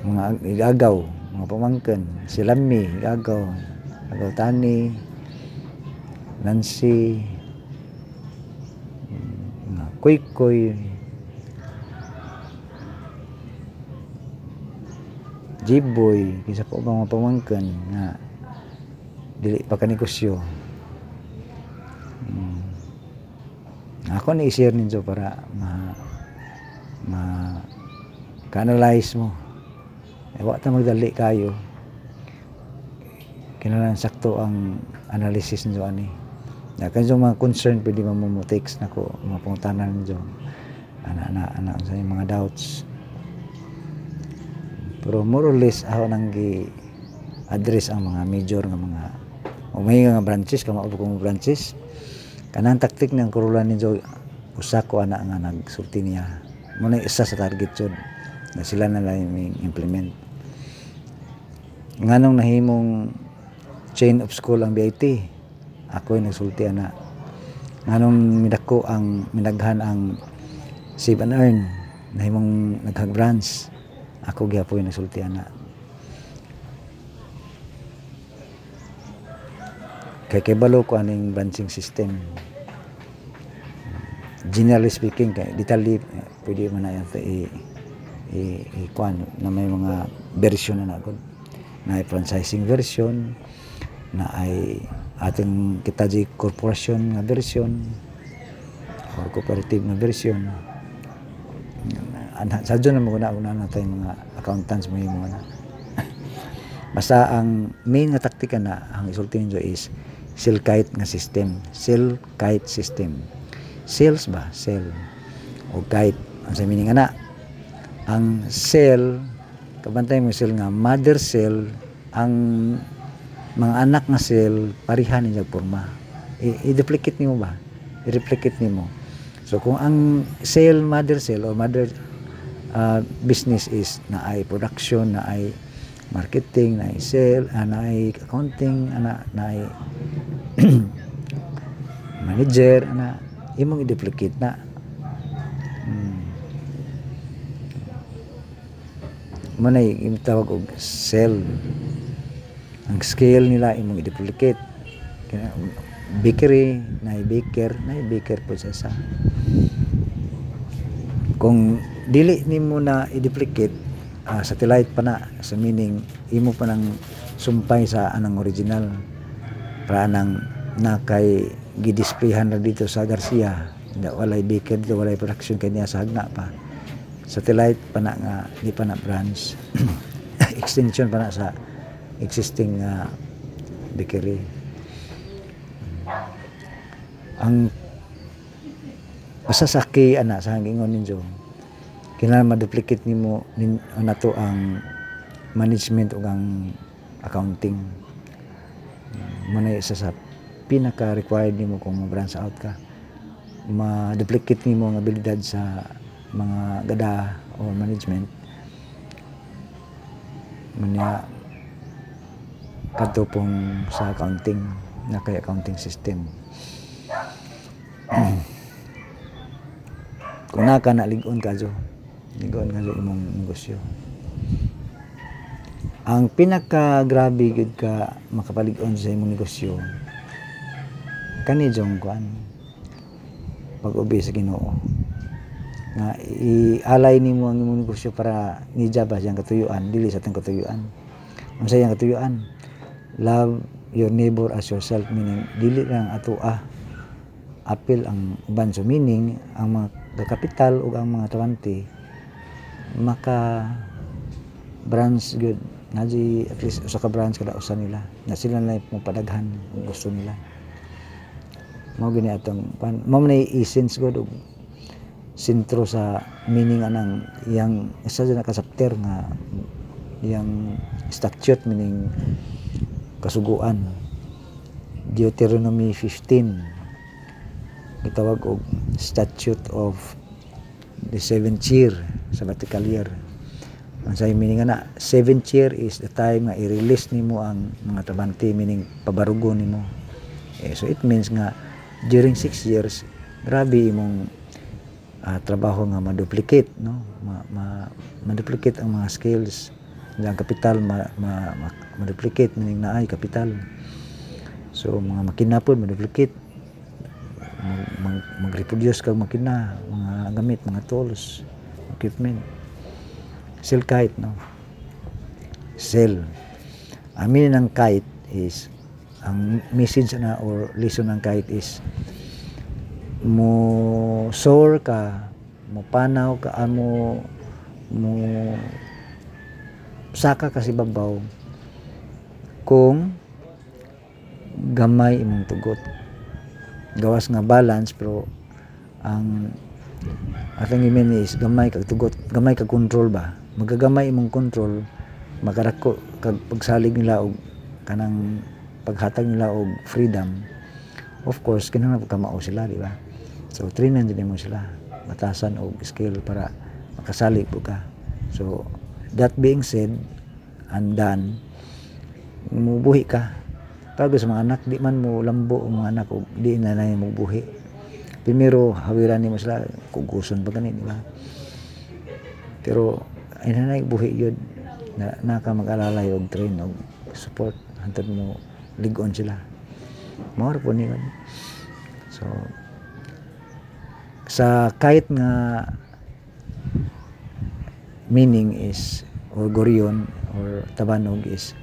Mga igagaw mga pamangkin si Lami igagaw igagaw tani Nancy mm, mga kuy Jiboy kisa po ba mga pamangkin nga dili pa kanegosyo mm. ako na i-share ninyo para ma ma ka-analyze mo. Eh, wa ta magdali kayo. Kinahanglan sakto ang analysis nyo ani. Na kanyo mga concern pwede mo text nako mga pangutanan nyo ana ana ana sa mga doubts pero more or less ako nang gi address ang mga major nga mga umay nga branches kamo po kong branches. Kanang taktik ng kurulan ninyo usa ko ana nga nagsulti niya. Mo na isa sa target jud na sila na lang implement. Nganong nahimong chain of school ang BIT ako yung nagsulti ana. Nganong midako ang minaghan ang save and earn nahimong naghag branch ako gyapon yung nagsulti ana. Kay kibalo ko aning branching system. Generally speaking kay detalye pwede man na yan i i, i kuan na may mga version na nagod. Na ay franchising version na ay ating kita di corporation nga version or cooperative nga version Ana- sa dyan na mga una na tayo mga accountants mo yung mga na. Basta ang main nga taktika na ang isulti ninyo is cell kite nga system. Cell kite system. Cells ba? Cell o kite. Ang sa meaning ana ang cell kabantay mo cell nga mother cell ang mga anak nga cell parihan niya porma. I-duplicate nimo ba? I-replicate nimo. So kung ang cell mother cell or mother uh, business is na ay production na ay marketing na ay sale ah, na ay accounting ana na ay manager ana imong i-duplicate na. Hmm. mo na yung tawag og cell ang scale nila imong i-duplicate. Bakery na baker na baker po sa sa kung dili nimo na i-duplicate ah, satellite pa na sa meaning imo pa nang sumpay sa anang original. Para nang na kay gidisplayhan na dito sa Garcia na walay baker dito walay production kanya sa hagna pa. Satellite pa na nga di pa na branch. Extension pa na sa existing nga bakery ang masasaki ana sa hangingon ninyo kinahanglan ma-duplicate nimo nin nato ang management ug ang accounting. Mo na isa sa pinaka required nimo kung ma-branch out ka. Ma-duplicate nimo ang abilidad sa mga gada or management. Manya kadto pong sa accounting na kay accounting system. Kung naka na ligon ka jo ligon ka jo imong negosyo. Ang pinaka grabe gud ka makapalig-on sa imong negosyo kani jong kuan pag-ubi sa Ginoo nga ialay nimo ang imong negosyo para nijaba siyang katuyuan dili sa tang katuyuan. Unsa yang katuyuan. Love your neighbor as yourself meaning dili lang ato ah apil ang uban so meaning ang mga kapital ug ang mga tawante maka branch good. Naji at least usa ka branch kada usa nila. Na sila na mo padaghan ang gusto nila. Mao gini atong pan mao man essence god og sentro sa meaning anang yang isa dyan na kasapter nga yang statute meaning kasuguan. Deuteronomy 15 gitawag og statute of the seventh year sabbatical year. Ang sa meaning na seventh year is the time nga i-release nimo ang mga trabante meaning pabarugo nimo. Eh, so it means nga during six years grabe imong ah, trabaho nga ma-duplicate no? Ma, ma, ma-duplicate ang mga skills. Ang kapital ma, ma, ma, meaning na ay kapital. So mga makina po ma-duplicate. Mag, mag, mag-reproduce kag makina mga gamit mga tools equipment. Cell kite no? Cell amin ng kite is ang message na or lesson ng kite is mo soar ka mo panaw ka ah, mo mo saka kasi babaw kung gamay imong tugot. Gawas nga balance pero ang atong imin is gamay kag tugot gamay kag control ba? Magagamay imong control makarako kag pagsalig nila og kanang paghatag nila og freedom. Of course kinahanglan kamao sila di ba? So trainan din mo sila. Batasan og skill para makasalig po ka. So that being said and done mubuhi ka. Tago sa mga anak, di man mo lambo ang mga anak, di na na mo buhi. Primero, hawiran ni sila, kuguson pa ganun, di ba? Pero, ay na buhi yun, na, naka mag-alalay og train, og support, hantod mo, ligon sila. Mawar po niyon. So, sa kahit nga meaning is or gorion or tabanog is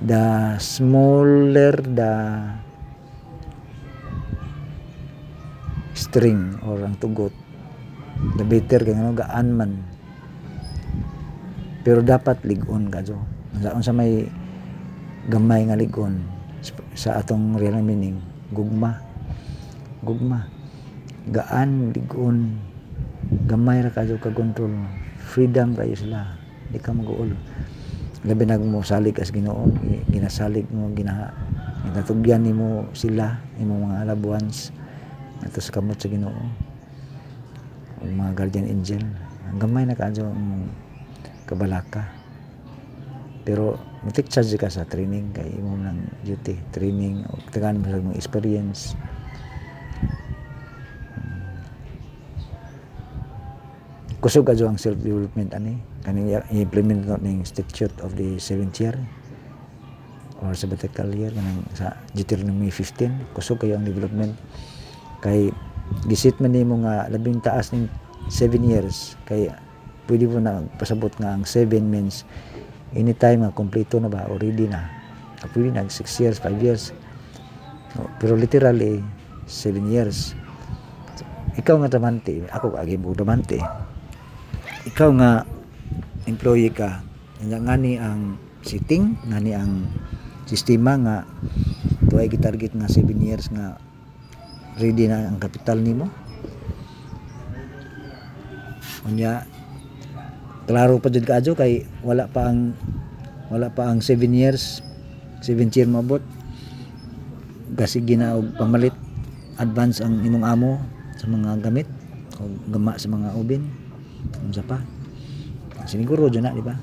the smaller the string or ang tugot. The better kay ano gaan man. Pero dapat ligon ka jo. Sa may gamay nga ligon sa atong real meaning gugma. Gugma. Gaan ligon. Gamay ra ka jo ka control freedom kayo sila. Di ka mag-uol. Labi nag mo salig as Ginoo gi- ginasalig mo gina ginatugyan nimo sila imong mga loved ato sa kamot sa Ginoo. Ug mga guardian angel. Ang gamay na kadyo ang kabalaka. Pero mutik charge ka sa training. Kay imo ng duty training o tagaan mo sa mong experience. Kusog kadyo ang self development ani? Kaning i-implement no ning statute of the seventh year. Or sabbatical year kanang sa Deuteronomy 15 kusog kayo ang development kay gisit man nimo nga labing taas ning 7 years kay pwede mo na pasabot nga ang 7 means anytime nga kompleto na ba already na. Pwede na 6 years 5 years. No, pero literally 7 years. Ikaw nga tamante ako agi mo tamante. Ikaw nga employee ka nga ngani ang sitting ngani ang sistema nga tuay gitarget nga 7 years nga ready na ang kapital nimo? Unya klaro pa jud kaadyo kay wala pa ang wala pa ang 7 years 7 year mabot kasi gina og pamalit advance ang imong amo sa mga gamit o gama sa mga ubin unsa pa. Siniguro dyan na di ba?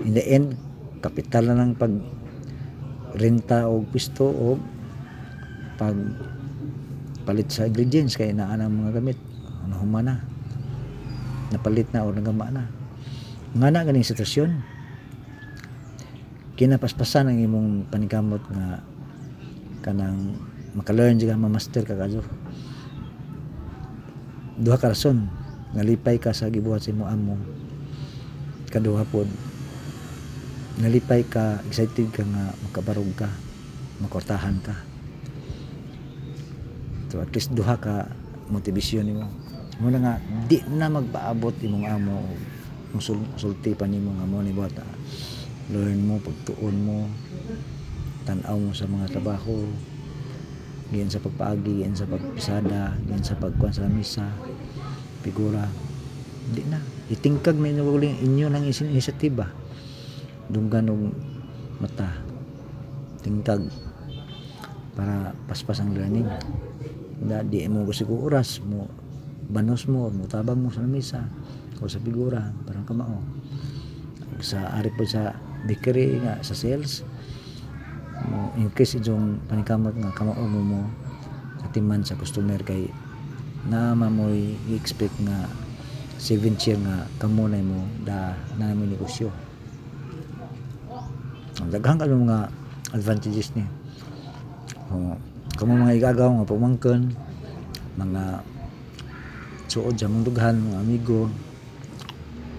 In the end kapital na ng pag renta o pisto o pag palit sa ingredients kay naa ng mga gamit. Ano humana napalit na o nagama na. Nga na ganing sitwasyon. Kinapaspasan ang imong panikamot nga kanang makalearn ka mamaster ka kadyo duha ka rason. Nalipay ka sa gibuhat sa imong amo. Kaduha pod nalipay ka excited ka nga makabarog ka makortahan ka so at least duha ka motivasyon nimo. Mo na nga di na magpaabot imong amo kung sul- sulti pa nimo nga mo ni buhat ah, learn mo pagtuon mo tanaw mo sa mga trabaho diyan sa pagpaagi diyan sa pagpisada diyan sa pagkuan sa misa figura. Di na. Itingkag na inyo inyo isin inisyatiba. Dunggan og mata. Tingkag. Para paspas ang learning da di mo oras mo banos mo mo tabang mo sa misa o sa figura parang kamao. Sa ari po sa bakery nga sa sales mo in case yung panikamot nga kamao mo mo atiman sa customer kay na mamoy i-expect nga 7 year nga kamo na mo da na mo negosyo. Ang daghang ka mga advantages ni o kamo mga igagaw nga pamangkin mga suod sa mong dughan mga amigo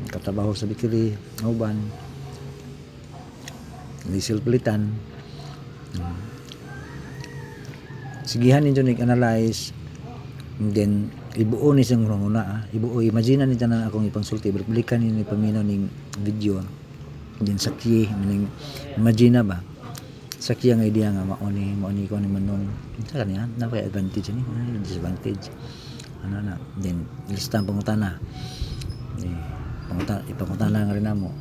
katabaho sa bikiri uban diesel palitan Hmm. sigihan ninyo nag-analyze and then ibuo ni siyang runguna ah. ibuo imagine ni tanan akong ipangsulti balik-balikan ni paminaw ning video din sakyi ning imagine ba sa kiyang idea nga mauni mauni ko ni manong. Sa kanya na kay advantage ni ano disadvantage. Ano na then lista ang pangutana. Eh pangutan ipangutana nga rin namo.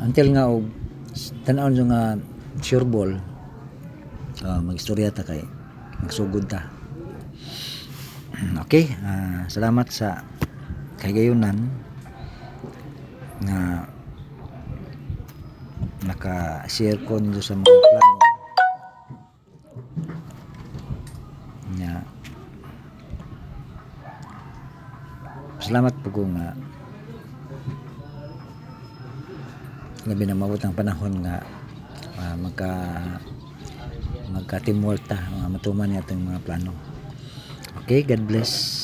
Until nga og yung nga sure ball uh, magistorya ta kay magsugod ta. Okay ah, salamat sa kagayonan nga naka-share ko nyo sa mga plano. Nga salamat po kung nga labi na mabot ang panahon nga ah, magka magka teamwork ta mga matuman niya mga plano. Okay God bless